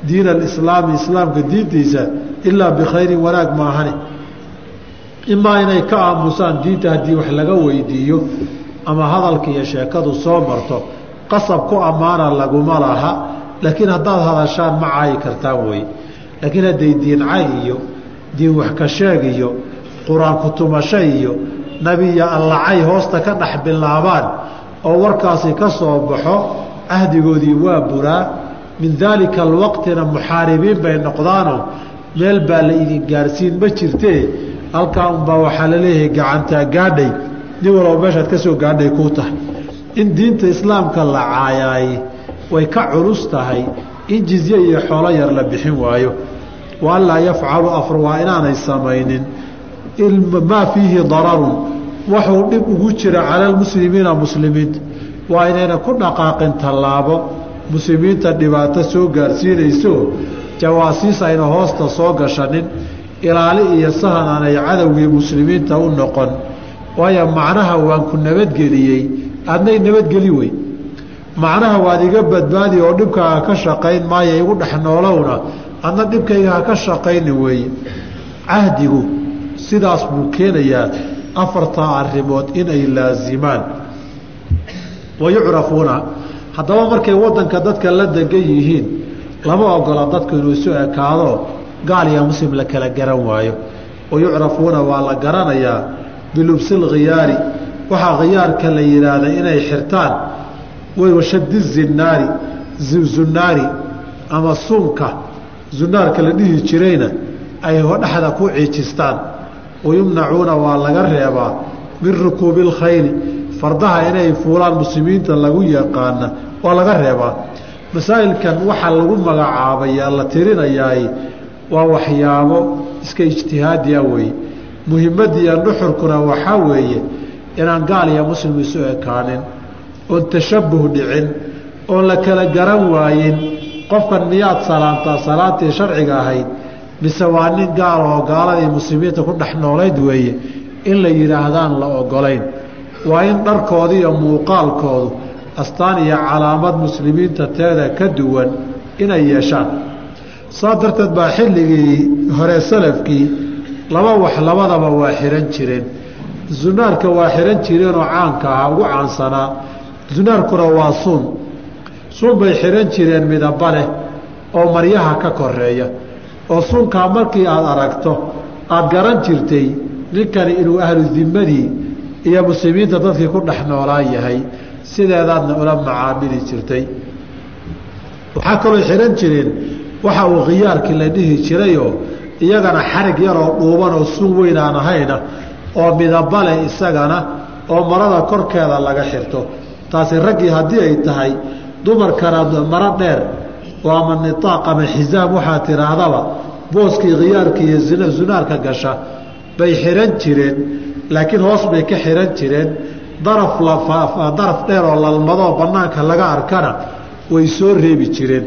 diina alislaami islaamka diintiisa ilaa bikhayrin wanaag maahane imaa inay ka aamusaan diinta haddii wax laga weydiiyo ama hadalka iyo sheekadu soo marto qasab ku ammaana laguma laha laakiin haddaad hadashaan ma caayi kartaan wey laakiin hadday diin cay iyo diin wax ka sheeg iyo qur'aan kutumasho iyo nebiya allacay hoosta ka dhex bilaabaan oo warkaasi ka soo baxo cahdigoodii waa buraa. Min daalika alwaqtina muxaaribiin bay noqdaanoo meel baa la idin gaarsiin ma jirtee halkaa unbaa waxaa la leeyahay gacantaa gaadhay. Nin walba meeshaad ka soo gaadhay kuu tahay. In diinta islaamka la caayaay way ka culus tahay. In jizye iyo xoolo yar la bixin waayo. Wa an laa yafcalu afr waa inaanay samaynin. Maa fiihi dararun waxuu dhib ugu jira cala almuslimiina muslimiinta waa inayna ku dhaqaaqin tallaabo. Muslimiinta dhibaato soo gaarsiinayso jawaasiis ayna hoosta soo gashanin. Ilaali iyo sahan aanay cadowgii muslimiinta u noqon. Waayo macnaha waan ku nabadgeliyey. Adnay nabadgeli wey macnaha waad iga badbaadi oo dhibkaaga ka shaqayn maayo igu dhex noolowna. Adna dhibkayga ha ka shaqayni weeye cahdigu sidaas buu keenayaa afartaa arrimood inay laasimaan wa yucrafuuna haddaba markay wadanka dadka la degan yihiin lama ogola dadku inuu isu ekaado gaal iyo muslim la kala garan waayo. Wa yucrafuuna waa la garanayaa bilubsil khiyaari. Waxaa khiyaarka la yidhaahda inay xirtaan washadi zinaari zunaari ama suunka zunaarka la dhihi jirayna ay dhexda ku ciijistaan wayumnacuuna waa laga reebaa min rukuubi lkhayli fardaha inay fuulaan muslimiinta lagu yaqaana waa laga reebaa masaa'ilkan waxaa lagu magacaabaya la tirinayaay waa waxyaabo iska ijtihaadiya weeye muhimmadiiyo nuxurkuna waxaa weeye inaan gaal iyo muslim isu ekaanin oon tashabuh dhicin oon la kala garan waayin qofkan miyaad salaantaa salaantii sharciga ahayd mise waa nin gaal oo gaaladii muslimiinta ku dhex noolayd weeye in la yidhaahdaan la ogolayn waa in dharkooda iyo muuqaalkoodu astaan iyo calaamad muslimiinta teeda ka duwan inay yeeshaan. Saa darteed baa xilligii hore salafkii laba wax labadaba waa xihan jireen. Zunaarka waa xihan jireenoo caanka ahaa ugu caansanaa. Zunaarkuna waa suun. Suun bay xihan jireen midaba leh oo maryaha ka koreeya oo suunkaa markii aada aragto aada garan jirtay ninkani inuu ahlu dimadii iyo muslimiinta dadkii ku dhex noolaan yahay sideedaadna ula macaamili jirtay. Waxaa kaloo xihan jireen waxa uu khiyaarkii la dhihi jirayoo iyagana xarig yaroo dhuuban oo suun weyn aan ahayna oo midaba leh isagana oo marada korkeeda laga xirto. Taasi raggii haddii ay tahay dumarkana maro dheer oo ama nitaaq ama xisaab waxaa tidhaahdaba booskii khiyaarka iyo zunaarka gasha bay xihan jireen laakiin hoos bay ka xihan jireen. Daraf daraf dheer oo lalmadoo bannaanka laga arkana way soo reebi jireen.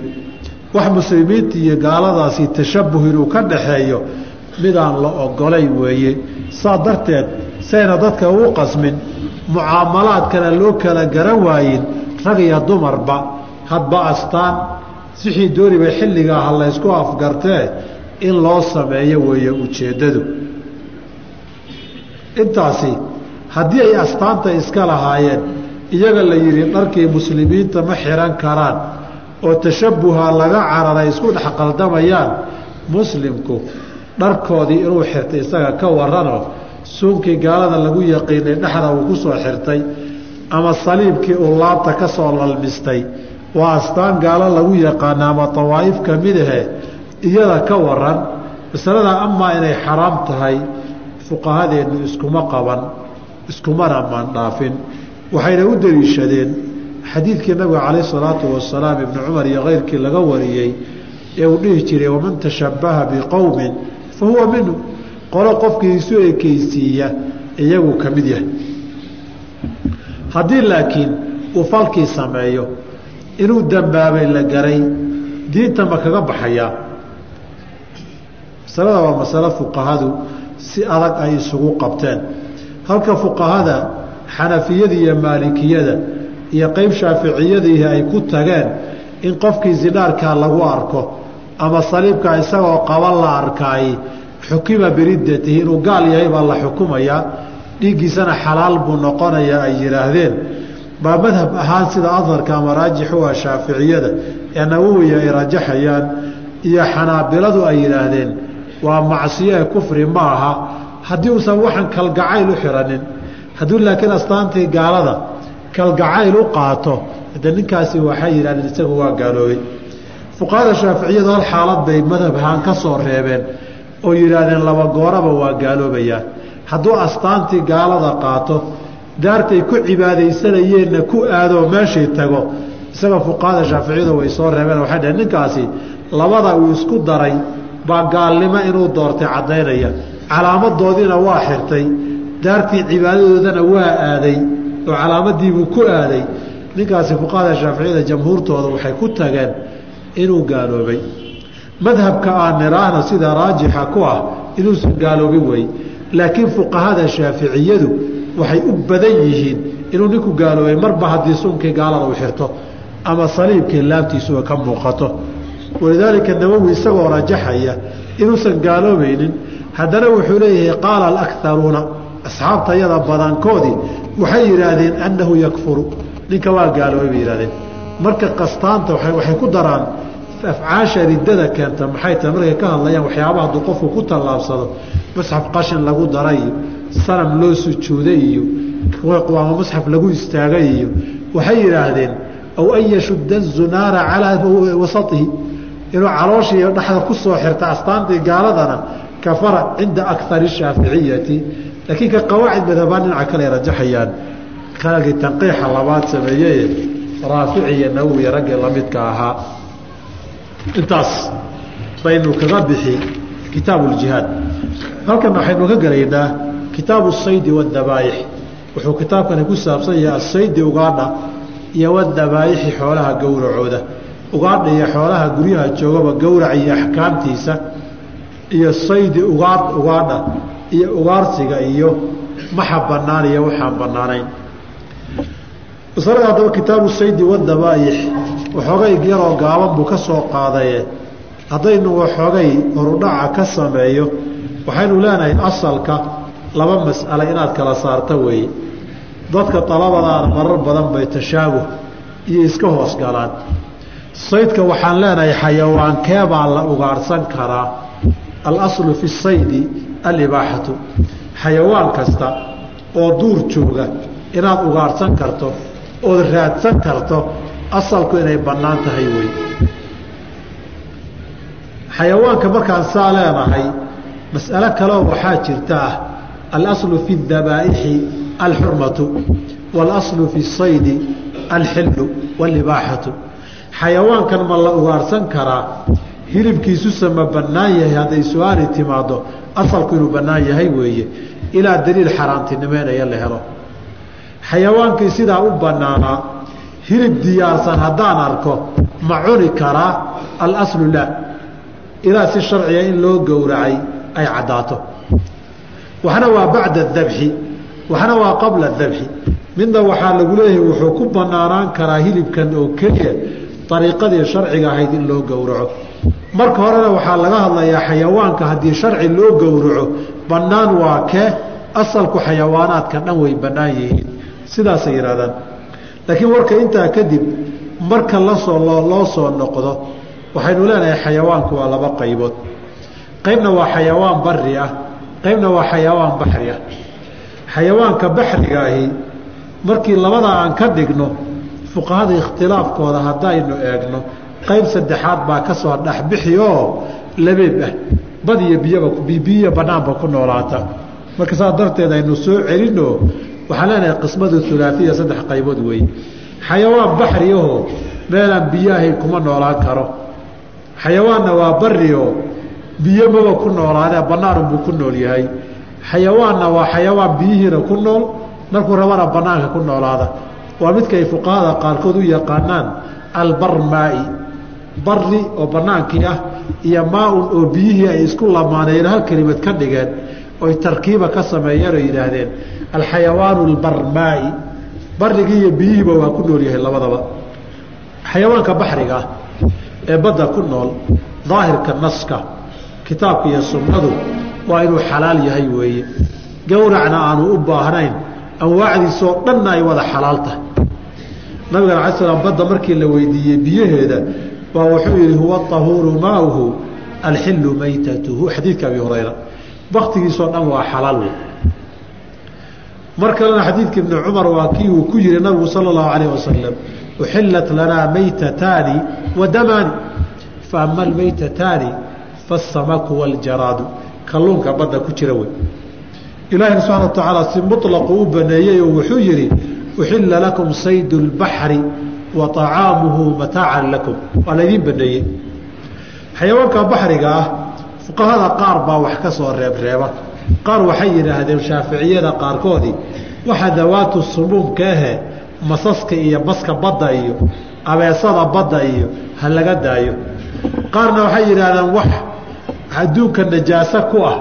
Wax muslimiinta iyo gaaladaasi tashabuh inuu ka dhaxeeyo midaan la ogolayn weeye. Saa darteed sayna dadka u qasmin mucaamalaadkana loo kala garan waayin rag iyo dumarba hadba astaan wixii doonibay xilligaa ha laysku afgartee in loo sameeyo weeye ujeeddadu. Intaasi haddii ay astaanta iska lahaayeen iyaga la yidhi dharkii muslimiinta ma xihan karaan oo tashabuha laga cararay isku dhex qaldamayaan muslimku dharkoodii inuu xirtay isaga ka waranoo suunkii gaalada lagu yaqiinay dhexda uu ku soo xirtay ama saliibkii uu laabta ka soo lalmistay waa astaan gaalo lagu yaqaana ama tawaa'if ka mid ahe iyada ka waran masalada amaa inay xaraam tahay fuqahadeennu iskuma qaban iskumana mandhaafin waxayna u deliishadeen xadiidkii nabiga calayh salaatu wasalaam ibni cumar iyo keyrkii laga wariyey ee uu dhihi jiray waman tashabbaha biqowmin fa huwa minhu. Qolo qofkii isu ekeysiiya iyagu ka mid yahay. Haddii laakiin uu falkii sameeyo inuu dambaabay la garay diinta ma kaga baxayaa masalada waa masalo fuqahadu si adag ay isugu qabteen. Halka fuqahada xanafiyada iyo maalikiyada iyo qeyb shaaficiyadiihi ay ku tageen in qofkii zidhaarkaa lagu arko ama saliibka isagoo qaban la arkaay xukima biriddatihi inuu gaal yahay baa la xukumayaa dhiiggiisana xalaal buu noqonayaa ay yidhaahdeen baa madhab ahaan sida aharka ama raajixu ah shaaficiyada ee nawowiya ay rajaxayaan iyo xanaabiladu ay yidhaahdeen waa macsiyo ee kufri ma aha. Haddii uusan waxan kalgacayl u xiranin hadduu laakiin astaantii gaalada kalgacayl u qaato de ninkaasi waxay yidhahdeen isagu waa gaaloobay. Fuqahada shaaficiyadu hal xaalad bay madhab ahaan ka soo reebeen oo yidhaahdeen laba gooraba waa gaaloobayaan. Hadduu astaantii gaalada qaato daartay ku cibaadaysanayeenna ku aadoo meeshii tago. Isaga fuqahada shaaficiyadu way soo reebeen waxay dhaheen ninkaasi labada uu isku daray baa gaalnimo inuu doortay caddaynaya. Calaamadoodiina waa xirtay daartii cibaadadoodana waa aaday oo calaamadiibuu ku aaday. Ninkaasi fuqahada shaaficiyada jamhuurtooda waxay ku tageen inuu gaaloobay. Madhabka aan niraahna sida raajixa ku ah inuusan gaaloobin wey laakiin fuqahada shaaficiyadu waxay u badan yihiin inuu ninku gaaloobay marba haddii sunkii gaalada u xirto ama saliibkii laabtiisuba ka muuqato. Walidaalika nawowi isagoo rajaxaya inuusan gaaloobaynin haddana wuxuu leeyahay qaala alakaruuna asxaabta yada badankoodii waxay yidhaahdeen annahu yakfuru. Ninka waa gaaloobay bay yihahdeen marka qastaanta waxay ku daraan afcaasha riddada keenta maxay tahay? Markay ka hadlayaan waxyaabaha hadduu qofku ku tallaabsado musxaf qashin lagu daray sanam loo sujuuday iyo ama musxaf lagu istaagay iyo waxay yidhaahdeen aw an yashudda zunaara calaa wasaihi inuu calooshii dhexda ku soo xirta astaantii gaaladana kafara cinda akari shaaficiyati. Laakiin ka qawaacid madhabaan dhinaca kale rajaxayaan. Kalagii tanqiixa labaad sameeyeye raafici iyo raggii lamidka ahaa. Intaas baynu kaga bixi kitaabu halkan waxaynu ka gelaynaa kitaabu saydi wadabaayix wuxuu kitaabkani ku saabsan yahay asaydi ugaadha iyo wadabaayixi xoolaha gowracooda. Ugaadha iyo xoolaha guryaha joogaba gowrac iyo axkaamtiisa iyo saydi ugaadh ugaadha iyo ugaarsiga iyo maxa banaan iyo waxaan banaanayn masalada haddaba kitaabu saydi wadabaayix waxoogay yaroo gaaban buu ka soo qaadaye haddaynu waxoogay horudhaca ka sameeyo waxaynu leenahay asalka laba mas'ale inaad kala saarta weeye dadka dalabadaana marar badan bay tashaabuh iyo iska hoos galaan. Saydka waxaan leenahay xayawaankeebaa la ugaarhsan karaa? Alaslu fi saydi alibaaxatu xayawaan kasta oo duur jooga inaad ugaarhsan karto ood raadsan karto asalku inay bannaan tahay wey. Xayawaanka markaan saa leenahay mas'alo kaleo waxaa jirta ah alaslu fi dabaa'ixi alxurmatu waalaslu fi saydi alxillu waalibaaxatu xayawaankan ma la ugaarhsan karaa hilibkiisuse ma bannaan yahay hadday su'aali timaado asalku inuu bannaan yahay weeye ilaa daliil xaaraantinimeynaya la helo xayawaankii sidaa u banaanaa hilib diyaarsan haddaan arko ma cuni karaa alaslu laa ilaa si sharciga in loo gowracay ay caddaato waxna waa bacda dabxi waxna waa qabla dabxi midna waxaa lagu leeyahay wuxuu ku banaanaan karaa hilibkan oo keliya ariiqadii sharciga ahayd in loo gowraco. Marka horena waxaa laga hadlayaa xayawaanka haddii sharci loo gowraco bannaan waa kee asalku xayawaanaadka dhan way bannaan yihiin. Sidaasay yidhahdaan laakiin warka intaa kadib marka la soo loo soo noqdo waxaynu leenahay xayawaanku waa laba qaybood. Qaybna waa xayawaan bari ah qaybna waa xayawaan baxri xayawaanka baxriga ahi markii labadaa aan ka dhigno fuqahada ikhtilaafkooda haddaynu eegno qayb saddexaad baa ka soo dhexbixi oo labeeb ah. Bad iyo biyaba biyo banaanba ku noolaata. Marka saas darteed aynu soo celinno waxaan leenahay qismadu hulaafiya saddex qaybood weeye xayawaan baxri meelaan biyo ahayn kuma noolaan karo. Xayawaanna waa bari oo biyo maba ku noolaadee banaanunbuu ku nool yahay. Xayawaanna waa xayawaan biyihiina ku nool markuu rabana banaanka ku noolaada. Waa midka ay fuqahada qaarkood u yaqaanaan albarmaai. Bari oo banaankii ah iyo maaun oo biyihii ay isku lamaaneen hal kelimad ka dhigeen oy tarkiiba ka sameeyeen oo yidhaahdeen. Alxayawaanu albarmaai. Barigii iyo biyihiiba waa ku nool yahay labadaba. Xayawaanka baxriga ah ee badda ku nool daahirka naska kitaabka iyo sunnadu waa inuu xalaal yahay weeye. Gowracna aanu u baahnayn anwaacdiisoo dhanna ay wada xalaal tahay. Nabigan ala slam badda markii la weydiiyey biyaheeda baa wuxuu yihi huwa ahuuru maauhu alxilu maytatuhu. Xadiidka abi hurayra. Baktigiisoo dhan waa xalaal wey mar kalena xadiidka ibni cumar waa kii uu ku yihi nabigu sala allahu alayh wasalam uxilat lanaa maytataani wa damaani. Almaytataani faasamaku waljaraadu kalluunka badda ku jira wey ilaahina subxana wa tacaala si mulaqu u baneeyey oo wuxuu yidhi uxilla lakum saydu lbaxri wa طacaamuhu mataacan lakum waa laydiin baneeyey xayawaanka baxriga ah fuqahada qaar baa wax ka soo reebreeba qaar waxay yidhaahdeen shaaficiyada qaarkoodii waxa dawaatu sumuumka ahe masaska iyo baska badda iyo abeesada badda iyo ha laga daayo qaarna waxay yidhaahdeen wax adduunka najaaso ku ah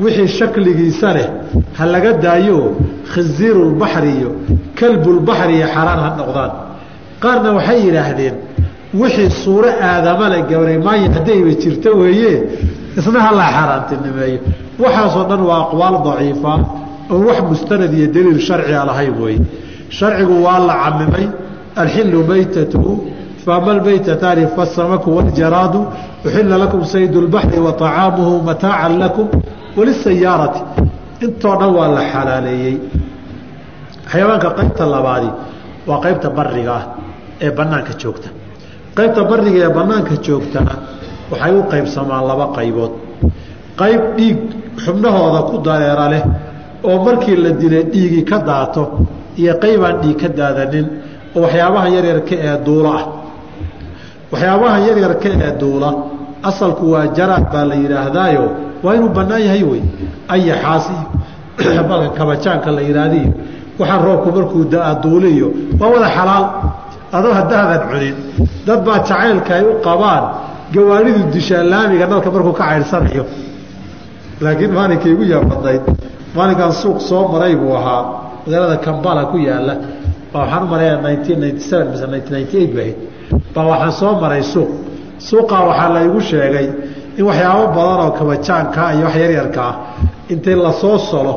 wixii shakligiisa leh ha laga daayo khinziirulbaxri iyo kalbulbaxri iyo xaraan ha noqdaan. Qaarna waxay yidhaahdeen wixii suuro aadama le gabray maayo haddayba jirto weeye isna ha la xaaraantinimeeyo waxaasoo dhan waa aqwaal daciifa oo wax mustanad iyo daliil sharciga lahayn weeye. Sharcigu waa la camimay alxilu maytatuhu faama almaytataani fasamaku waljaraadu uxila lakum sayd lbaxri wa طacaamuhu mataacan lakum walisayaarati intoo dhan waa la xalaaleeyey. Xayawaanka qaybta labaadi waa qaybta bariga ah ee banaanka joogta. Qaybta bariga ee banaanka joogtana waxay u qaybsamaan laba qaybood. Qayb dhiig xubnahooda ku dareera leh oo markii la dilay dhiigii ka daato iyo qaybaan dhiig ka daadanin oo waxyaabaha yaryarka ee duula ah waxyaabaha yaryarka ee duula asalku waa jaraad baa la yidhaahdaayo waa inuu bannaan yahay wey ayaxaas iyo balka kabajaanka la yidhaahdiyo. Waxaa roobku markuu da'a duuliyo waa wada xalaal. Adoo haddaadan cunin dad baa jacaylka ay u qabaan gawaanidu dishaa laamiga nalka markuu ka cayrsanayo laakiin maalinkay igu yaabadnayd maalinkan suuq soo maray buu ahaa. Magaalada kambala ku yaalla waxaan u maraya nineteen ninety seven mise nineteen ninety eight bahayd baa waxaan soo maray suuq. Suuqaa waxaa la igu sheegay in waxyaabo badan oo kabajaankaa iyo wax yaryarka ah intii la soo solo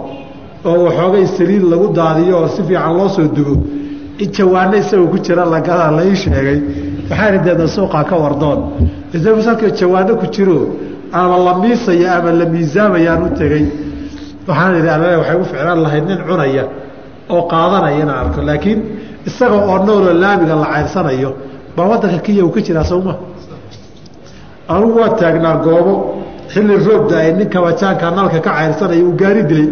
oo waxoogay saliid lagu daadiyo oo si fiican loo soo dugo in jawaano isagoo ku jira lagadaa lai sheegay. Waxaan deedna suuqaa ka wardoon. Halka jawaano ku jiro ama la miisayo ama la miisaamayaan u tegey waxaan idhi alle waxay u ficlaan lahayd nin cunaya oo qaadanaya inaan arko. Laakiin isaga oo nooloo laamiga la cayrsanayo baa waddanka kenya uu ka jiraa sowma anugu waa taagnaa goobo xilli roobda ay nin kabajaanka nalka ka cayrsanaya uu gaari dilay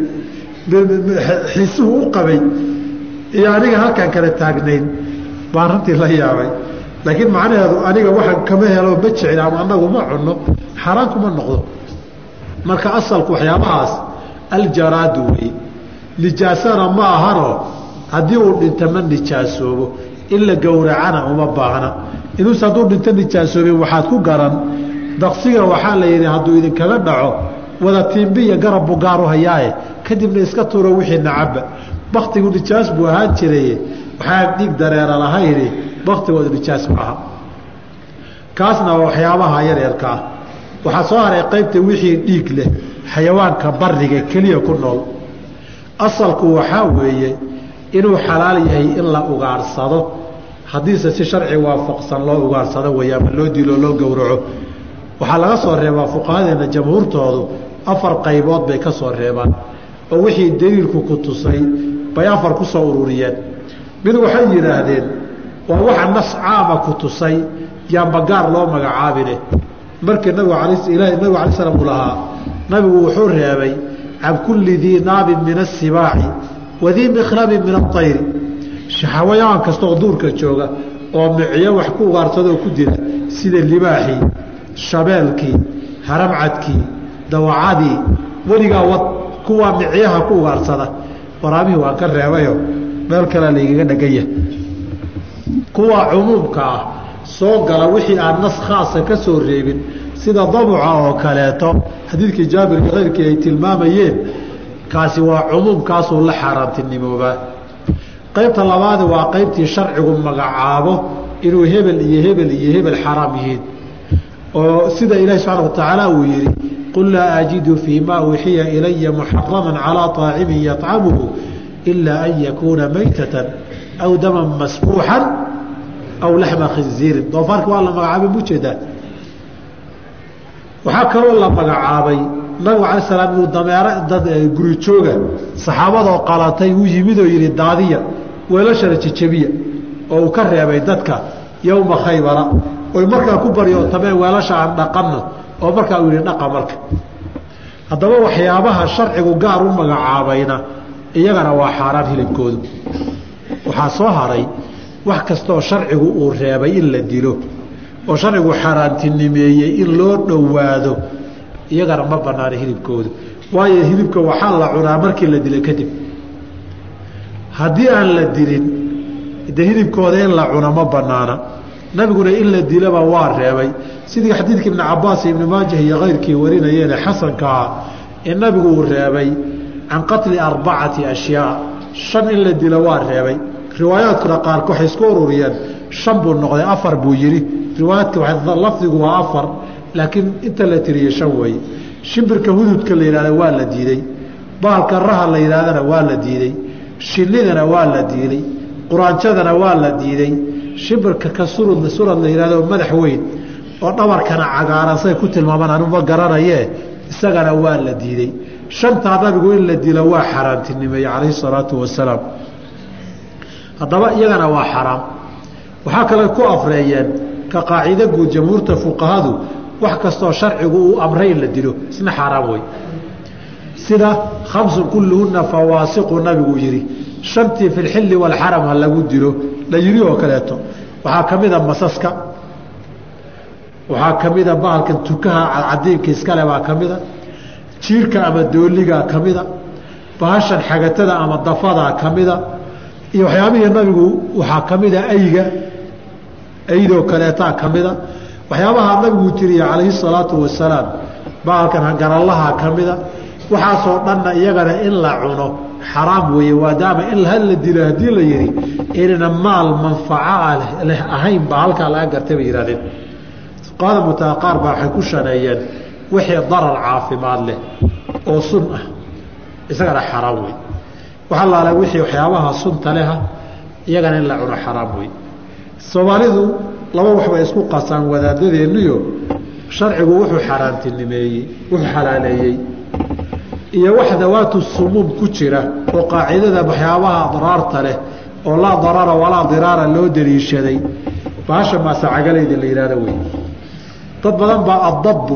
xiisuhu u qabay iyo aniga halkaan kala taagnayn baan runtii la yaabay. Laakiin macnaheedu aniga waxaan kama helo ma jecel ama anagu ma cunno xaaraan kuma noqdo. Marka asalku waxyaabahaas aljaraadu wey nijaasana ma ahanoo haddii uu dhinto ma nijaasoobo in la gowracana uma baahna. Inuuse hadduu dhinto nijaasoobin waxaad ku garan. Daqsiga waxaa la yidhi hadduu idinkaga dhaco wada tiimbiya garab buu gaar u hayaaye. Kadibna iska tuuro wixii nacabba baktigu nijaas buu ahaan jiraye waxaa dhiig dareera lahayni baktigooda nijaas maaha kaasna waa waxyaabaha yaryarka ah. Waxaa soo haray qaybta wixii dhiig leh xayawaanka bariga keliya ku nool. Asalku waxaa weeye inuu xalaal yahay in la ugaarsado haddiise si sharci waafaqsan loo ugaarsado weeye ama loo dilo loo gowraco. Waxaa laga soo reebaa fuqahadeena jamhuurtoodu afar qaybood bay ka soo reebaan oo wixii daliilku ku tusay bay afar ku soo ururiyeen. Mid waxay yidhaahdeen waa waxa nas caama ku tusay yaanba gaar loo magacaabine. Markii nabigu nabigu alai slam uu lahaa nabigu wuxuu reebay can kulli dii naabin min asibaaci wadii mikhlabin min aayri xawayaan kastaoo duurka jooga oo miciyo wax ku ugaarsadoo ku dila sida libaaxii shabeelkii haramcadkii dawacadii weligaa wad kuwaa miciyaha ku ugaarsada. Waraabihii waan ka reebayo meel kalea laygaga dhaganya kuwaa cumuumka ah soo gala wixii aan nas khaasa ka soo reebin sida dabuca oo kaleeto xadiidkii jaabir iyo keyrkii ay tilmaamayeen kaasi waa cumuumkaasuu la xaaraantinimoobaa qaybta labaadi waa qaybtii sharcigu magacaabo inuu hebel iyo hebel iyo hebel xaraam yihiin. Oo sida ilaahi subxaana watacaala uu yihi qul laa ajidu fii ma uxiya ilaya muxaraman calaa طaacimin yطcamuhu ilaa an yakuuna maytatan aw daman masfuuxan aw laxma khinziirin. Doofaarka waa la magacaabay mujeedaa waxaa kaloo la magacaabay nabigu alay salaam inuu dameero dad guri jooga saxaabadoo qalatay uu yimid oo yihi daadiya weelashana jejebiya oo uu ka reebay dadka yowma khaybara. Oy markaa ku baryootameen weelasha aan dhaqanno oo markaa uu yihi dhaqa marka. Haddaba waxyaabaha sharcigu gaar u magacaabayna iyagana waa xaaraan hilibkoodu waxaa soo haray wax kastaoo sharcigu uu reebay in la dilo oo sharcigu xaaraantinimeeyey in loo dhowaado iyagana ma banaana hilibkoodu waayo hilibka waxaa la cunaa markii la dila kadib haddii aan la dilin de hilibkooda in la cuno ma banaana nabiguna in la dilaba waa reebay. Sidii xadiidka ibni cabaas ibni maajah iyo keyrkii warinayeene xasankaa ee nabigu uu reebay can qatli arbacati ashyaa. Shan in la dilo waa reebay. Riwaayaadkuna qaarka waxay isku ururiyeen shan buu noqday afar buu yidhi. Riwaayaadka lafdigu waa afar laakiin inta la tiriyey shan weeye shimbirka hududka la yidhahda waa la diiday bahalka raha la yidhahdana waa la diiday shinidana waa la diiday quraanjadana waa la diiday shimbirka ka surud surad la yihahdo madax weyn oo dhabarkana cagaaran say ku tilmaamaan anuma garanayee isagana waa la diiday. Shantaa nabigu in la dilo waa xaaraantinimeeye calayhi salaatu wasalaam. Haddaba iyagana waa xaraam. Waxaa kale ku afreeyeen ka qaacido guud jamhuurta fuqahadu wax kastoo sharcigu uu amray in la dilo isna xaaraam wey sida khamsun kulluhunna fawaasiqu nabigu yihi shantii fi lxilli walxaram ha lagu dilo. La yiri oo kaleeto. Waxaa ka mida masaska. Waxaa ka mida bahalkan tukaha cadcadiinka iskale baa ka mida jiirka ama dooligaa ka mida bahashan xagatada ama dafadaa ka mida iyo waxyaabihii nabigu waxaa ka mida ayga aydoo kaleetaa ka mida waxyaabaha nabigu tiriye calayhi salaatu wasalaam. Bahalkan hangarallaha ka mida waxaasoo dhanna iyagana in la cuno xaraam weeye maadaama in hal la haddii la yihi inayna maal manfaca leh ahayn baa halkaa laga gartay bay yihahdeen fuqahada mutaa qaar baa waxay ku shaneeyeen wixii darar caafimaad leh oo sun ah isagana xaraam wey waxaa laala wixii waxyaabaha sunta leha iyagana in la cuno xaraam wey soomaalidu laba wax isku qasaan wadaadadeenniyo sharcigu wuxuu xaaraantinimeeyey wuxuu xalaaleeyey iyo wax dawaatu sumuum ku jira oo qaacidada waxyaabaha daraarta leh oo laa darara walaa diraara loo daliishaday baasha maasacagalayda la yihahdo wey dad badan baa addabbu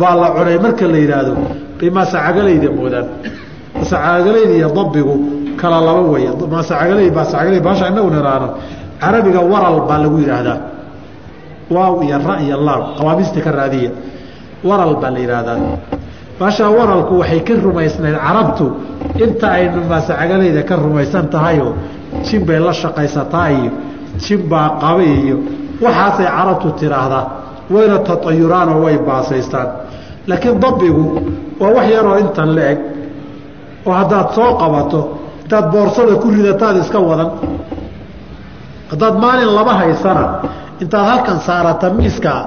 baa la cunay marka la yidhaahdo bay maasacagalayda moodaan. Maasacagalayda iyo dabbigu kala laba wey maasacagala maasacagala baasha inagu niraano carabiga waral baa lagu yidhaahdaa. Waaw iyo ra iyo laam qawaamiista ka raadiya. Waral baa la yidhaahdaa baashaa waralku waxay ka rumaysnayd carabtu. Inta aynu maasacagalayda ka rumaysan tahayoo jin bay la shaqaysataa iyo jin baa qaba iyo waxaasay carabtu tiraahdaa wayna tatayuraanoo way baasaystaan. Laakiin dabbigu waa wax yaroo intan la eg oo haddaad soo qabato intaad boorsada ku ridataad iska wadan haddaad maalin laba haysana intaad halkan saarata miiskaa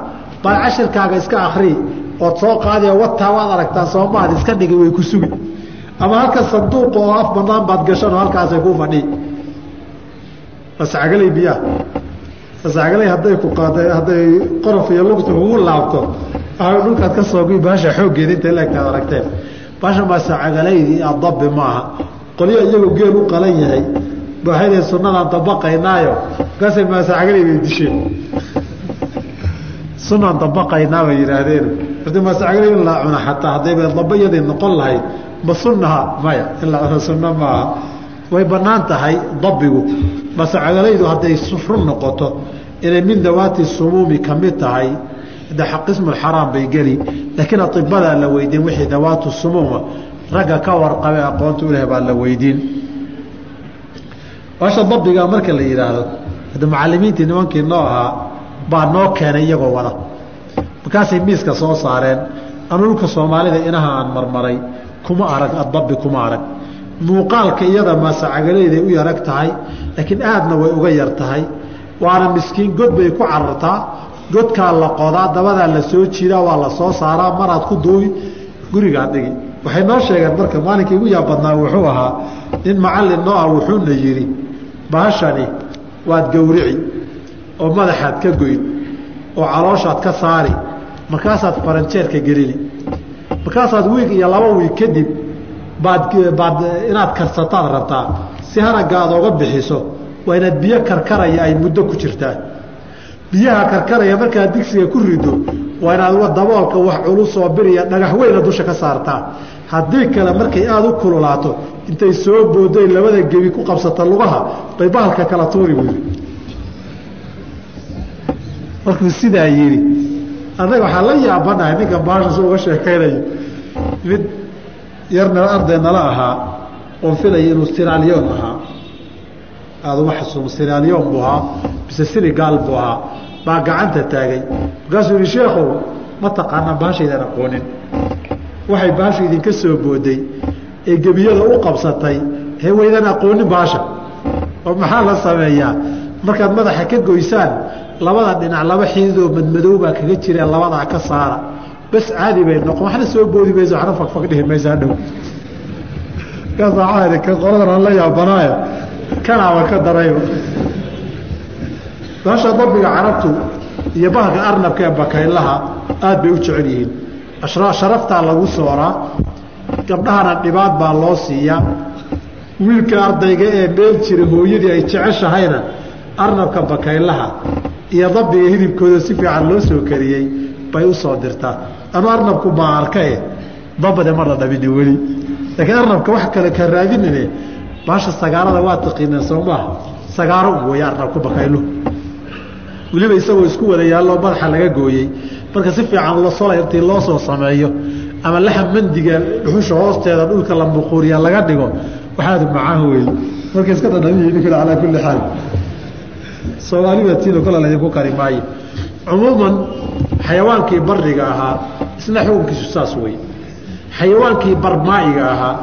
baad cashirkaaga iska akrii ood soo qaadiyo wataa waad aragtaa soomaad iska dhigi way ku sugi. Ama halkan sanduuqa oo af banaan baad gashanoo halkaasay ku fadhii mascagaley biyaa? Mascagaley hadday ku qaada hadday qorof iyo lugta kugu laabto? Dhulkaad ka soogi baasha xooggeeda intay leegtaad aragteen. Baasha masacagalaydii adabbi maaha qolyo iyagoo geel u qalan yahay. Baaxidee sunnadaan dabaqaynaayo. Markaasay maasacagaley bay disheen sunaan dabaqaynaa bay yidhaahdeen horta maasacagaley in la cuna xataa. Haddayba dabayadii noqon lahayd ma sunnaha? Maya in la cuno sunno maaha. Way bannaan tahay dabbigu masacagalaydu hadday run noqoto. Inay min dawaati sumuumi ka mid tahay de qismulxaraam bay geli. Laakiin aibadaa la weydiin wixii dawaatu sumuuma ragga ka warqabe aqoonta u leh baa la weydiin. Baasha dabbiga marka la yidhaahdo hadda macalimiintii nimankii noo ahaa baa noo keenay iyagoo wada markaasay miiska soo saareen anu soomaalida inaha aan marmaray kuma arag adabbi kuma arag. Muuqaalka iyada maasacagalayday u yarag tahay laakiin aadna way uga yar tahay. Waana miskiin god bay ku carartaa godkaa la qodaa dabadaa la soo jiidaa waa la soo saaraa maraad ku duubi gurigaa dhigi. Waxay noo sheegeen marka maalinkii igu yaab badnaa wuxuu ahaa nin macallin noo ah wuxuuna yidhi baashani waad gowrici oo madaxaad ka goyn oo calooshaad ka saari markaasaad faranjeerka gelini markaasaad wiig iyo laba wiig kadib baad baad inaad karsataad rabtaa. Si haragga aad oga bixiso waa inaad biyo karkaraya ay muddo ku jirtaa. Biyaha karkaraya markaad digsiga ku rido waa inaad daboolka wax culus oo biriya dhagax weyna dusha ka saartaa. Haddii kale markay aada u kululaato intay soo booday labada gebi ku qabsata lugaha bay bahalka kala tuuri buyi markuu sidaa yidhi anaga waxaa la yaabanahay ninkan baashas uga sheekaynayo. Mid yarna arday nala ahaa oon filaya inuu siraalyoon ahaa. Aada uma xasuumo siraalyoon buu ahaa mise sirigaal buu ahaa. Baa gacanta taagay. Markaasuu yihi sheekhow ma taqaanaa baashaydan aqoonin? Waxay baashu idinka soo booday ee gebiyada u qabsatay he waydan aqoonin baasha. Oo maxaa la sameeyaa? Markaad madaxa ka goysaan labada dhinac laba xididoo madmadow baa kaga jireen labadaa ka saara. Bas caadi bay noqon waxna soo boodi mayso waxna fagfag dhihi mayso hadhow. Markaas ka qoladan aan la yaabanaayo kanaaba ka darayba baasha dabiga carabtu iyo bahalka arnabka ee bakaylaha aad bay u jecel yihiin. Sharaftaa lagu sooraa gabdhahana dhibaad baa loo siiyaa. Wiilka ardayga ee meel jira hooyadii ay jeceshahayna arnabka bakaylaha iyo dabiga hilibkooda si fiican loo soo kariyey bay u dirtaa anu arnabku baa arkae dabade ma la weli. Laakiin arnabka wax kale ka raadinine baasha sagaarada waa taqiineen soo sagaaro u weeye arnabku bakayluhu weliba isagoo isku wada yaalloo madaxa laga gooyey. Marka si fiican losola intii loo soo sameeyo ama laxam mandiga dhuxusha hoosteeda dhulka la muquuriya laga dhigo waxaadu macaan weeye marka iska dhadhamiyi calaa kulli xaal soomaalibatiino kole laydinku kari maayo cumuuman xayawaankii bariga ahaa isna xukunkiisu saas wey xayawaankii barmaa'iga ahaa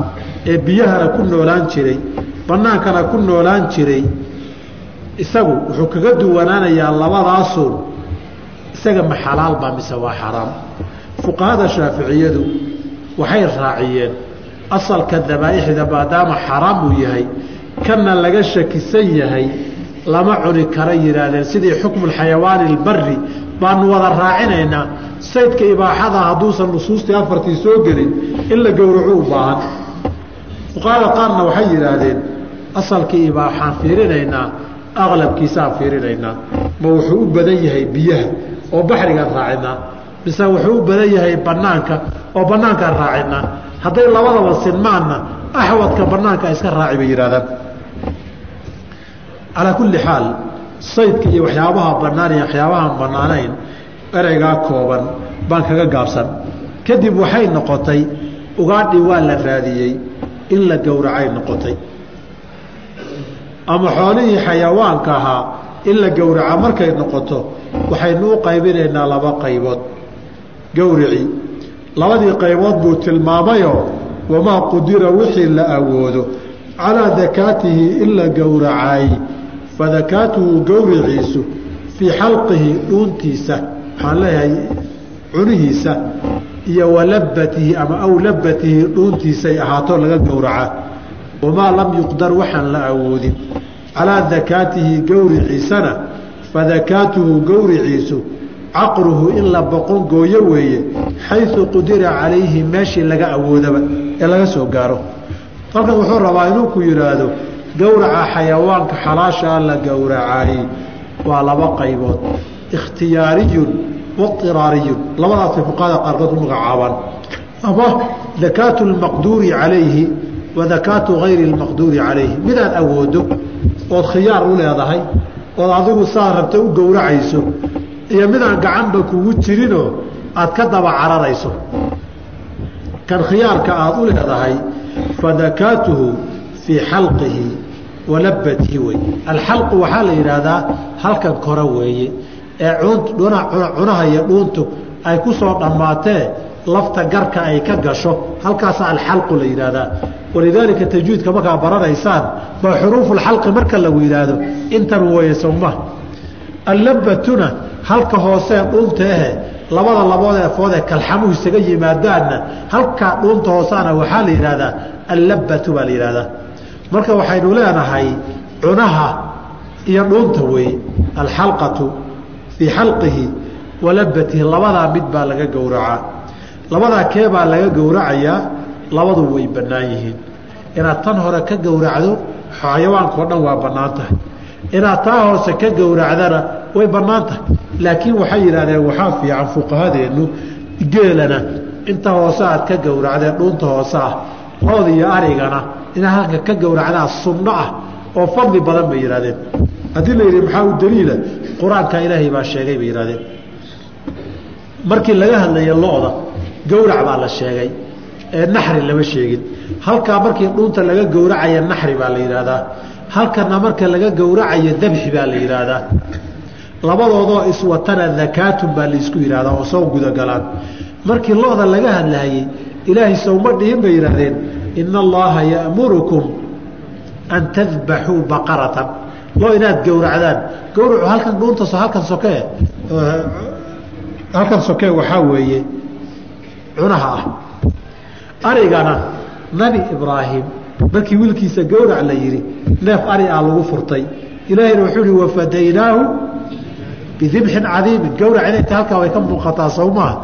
ee biyahana ku noolaan jiray bannaankana ku noolaan jiray isagu wuxuu kaga duwanaanayaa labadaasuun isaga ma xalaal baa mise waa xaraam. Fuqahada shaaficiyadu waxay raaciyeen asalka dabaa'ixda maadaama xaraam uu yahay kana laga shakisan yahay lama cuni kara yihaahdeen sidii xukmu xayawaani albari baanu wada raacinaynaa. Saydka ibaaxada hadduusan nusuustii afartii soo gelin in la gowraco u baahan. Fuqahada qaarna waxay yidhaahdeen asalkii ibaaxaan fiirinaynaa aqlabkiisaan fiirinaynaa. Ma wuxuu u badan yahay biyaha oo baxrigaan raacinaa. Mise wuxuu u badan yahay banaanka oo banaankaan raacinaa. Hadday labadaba sinmaanna axwadka banaanka iska raaci bay yidhahdaan calaa kulli xaal saydka iyo waxyaabaha banaan iyo waxyaabahaan banaanayn ereygaa kooban baan kaga gaabsan. Kadib waxay noqotay ugaadhii waa la raadiyey in la gowracay noqotay. Ama xoolihii xayawaanka ahaa in la gowraca markay noqoto waxaynu u qaybinaynaa laba qaybood. Gowricii labadii qaybood buu tilmaamayoo wamaa qudira wixii la awoodo calaa dakaatihi in la gowracaay fa dakaatuhu gowriciisu fii xalqihi dhuuntiisa waxaan leeyahay cunihiisa iyo walabatihi ama aw labatihi dhuuntiisay ahaato laga gowracaa wamaa lam yuqdar waxaan la awoodin. Calaa dakaatihi gowriciisana fa dakaatuhu gowriciisu caqruhu in la boqon gooyo weeye xayu qudira calayhi meeshii laga awoodaba ee laga soo gaaro. Halkan wuxuu rabaa inuu ku yidhaahdo gowraca xayawaanka xalaashaa la gowracay waa laba qaybood. Ikhtiyaariyun wairaariyun labadaasay fuqahada qaarkood ku magacaabaan ama dakaatu lmaqduuri calayhi wa dakaatu gayri lmaqduuri calayhi. Midaad awoodo ood khiyaar u leedahay ood adigu saa rabta u gowracayso iyo midaan gacanba kugu jirinoo aad ka daba cararayso. Kan khiyaarka aad u leedahay fa dakaatuhu fii xalqihi wa labatihi wey alxalqu waxaa la yidhaahdaa halkan kore weeye ee cunaha iyo dhuuntu ay ku soo dhammaatee lafta garka ay ka gasho. Halkaasa alxalqu la yidhaahdaa. Walidaalika tajwiidka markaa baranaysaan baa xuruufulxalqi marka lagu yidhaahdo intan weeye sowma allabatuna halka hoosee dhuunta ahe labada labood eefoodee kalxamuhu isaga yimaadaanna halkaa dhuunta hoosaana waxaa la yidhahdaa allabatu baa la yidhahdaa marka waxaynu leenahay cunaha iyo dhuunta weeye alxalqatu fii xalqihi wa labatihi labadaa mid baa laga gowracaa labadaa kee baa laga gowracayaa labadu way bannaan yihiin. Inaad tan hore ka gowracdo xayawaankao dhan waa bannaan tahay. Inaad taa hoose ka gowracdana way bannaan tahay. Laakiin waxay yidhahdeen waxaa fiican fuqahadeennu geelana. Inta hoose aad ka gowracdeen dhuunta hoose ah lood iyo arigana inaad halka ka gowracdaa sunno ah oo fadli badan bay yidhahdeen haddii la yidhi maxaa u daliila? Qur'aanka ilaahay baa sheegay bay yidhahdeen markii laga hadlaya lo-da gowrac baa la sheegay ee naxri lama sheegin. Halkaa markii dhuunta laga gowracaya naxri baa la yidhaahdaa. Halkana marka laga gowracayo dabxi baa la yidhaahdaa. Labadoodoo iswatana dakaatun baa laysku yidhahdaa oo soo gudagalaan markii lo-da laga hadlaayey ilaahay sowma dhihin bay yidhahdeen ina allaha ya'murukum an tadbaxuu baqaratan loo inaad gowracdaan. Gowracu halkan dhuuntas halkan sokee halkan sokee waxaa weeye cunaha ah. Arigana nabi ibraahim markii wiilkiisa gowrac la yidhi neef ari ah lagu furtay. Ilaahayna wuxuu ihi wafadaynaahu bidibxin cadiimin gowrac inay ta halkaa way ka muuqataa sow maaha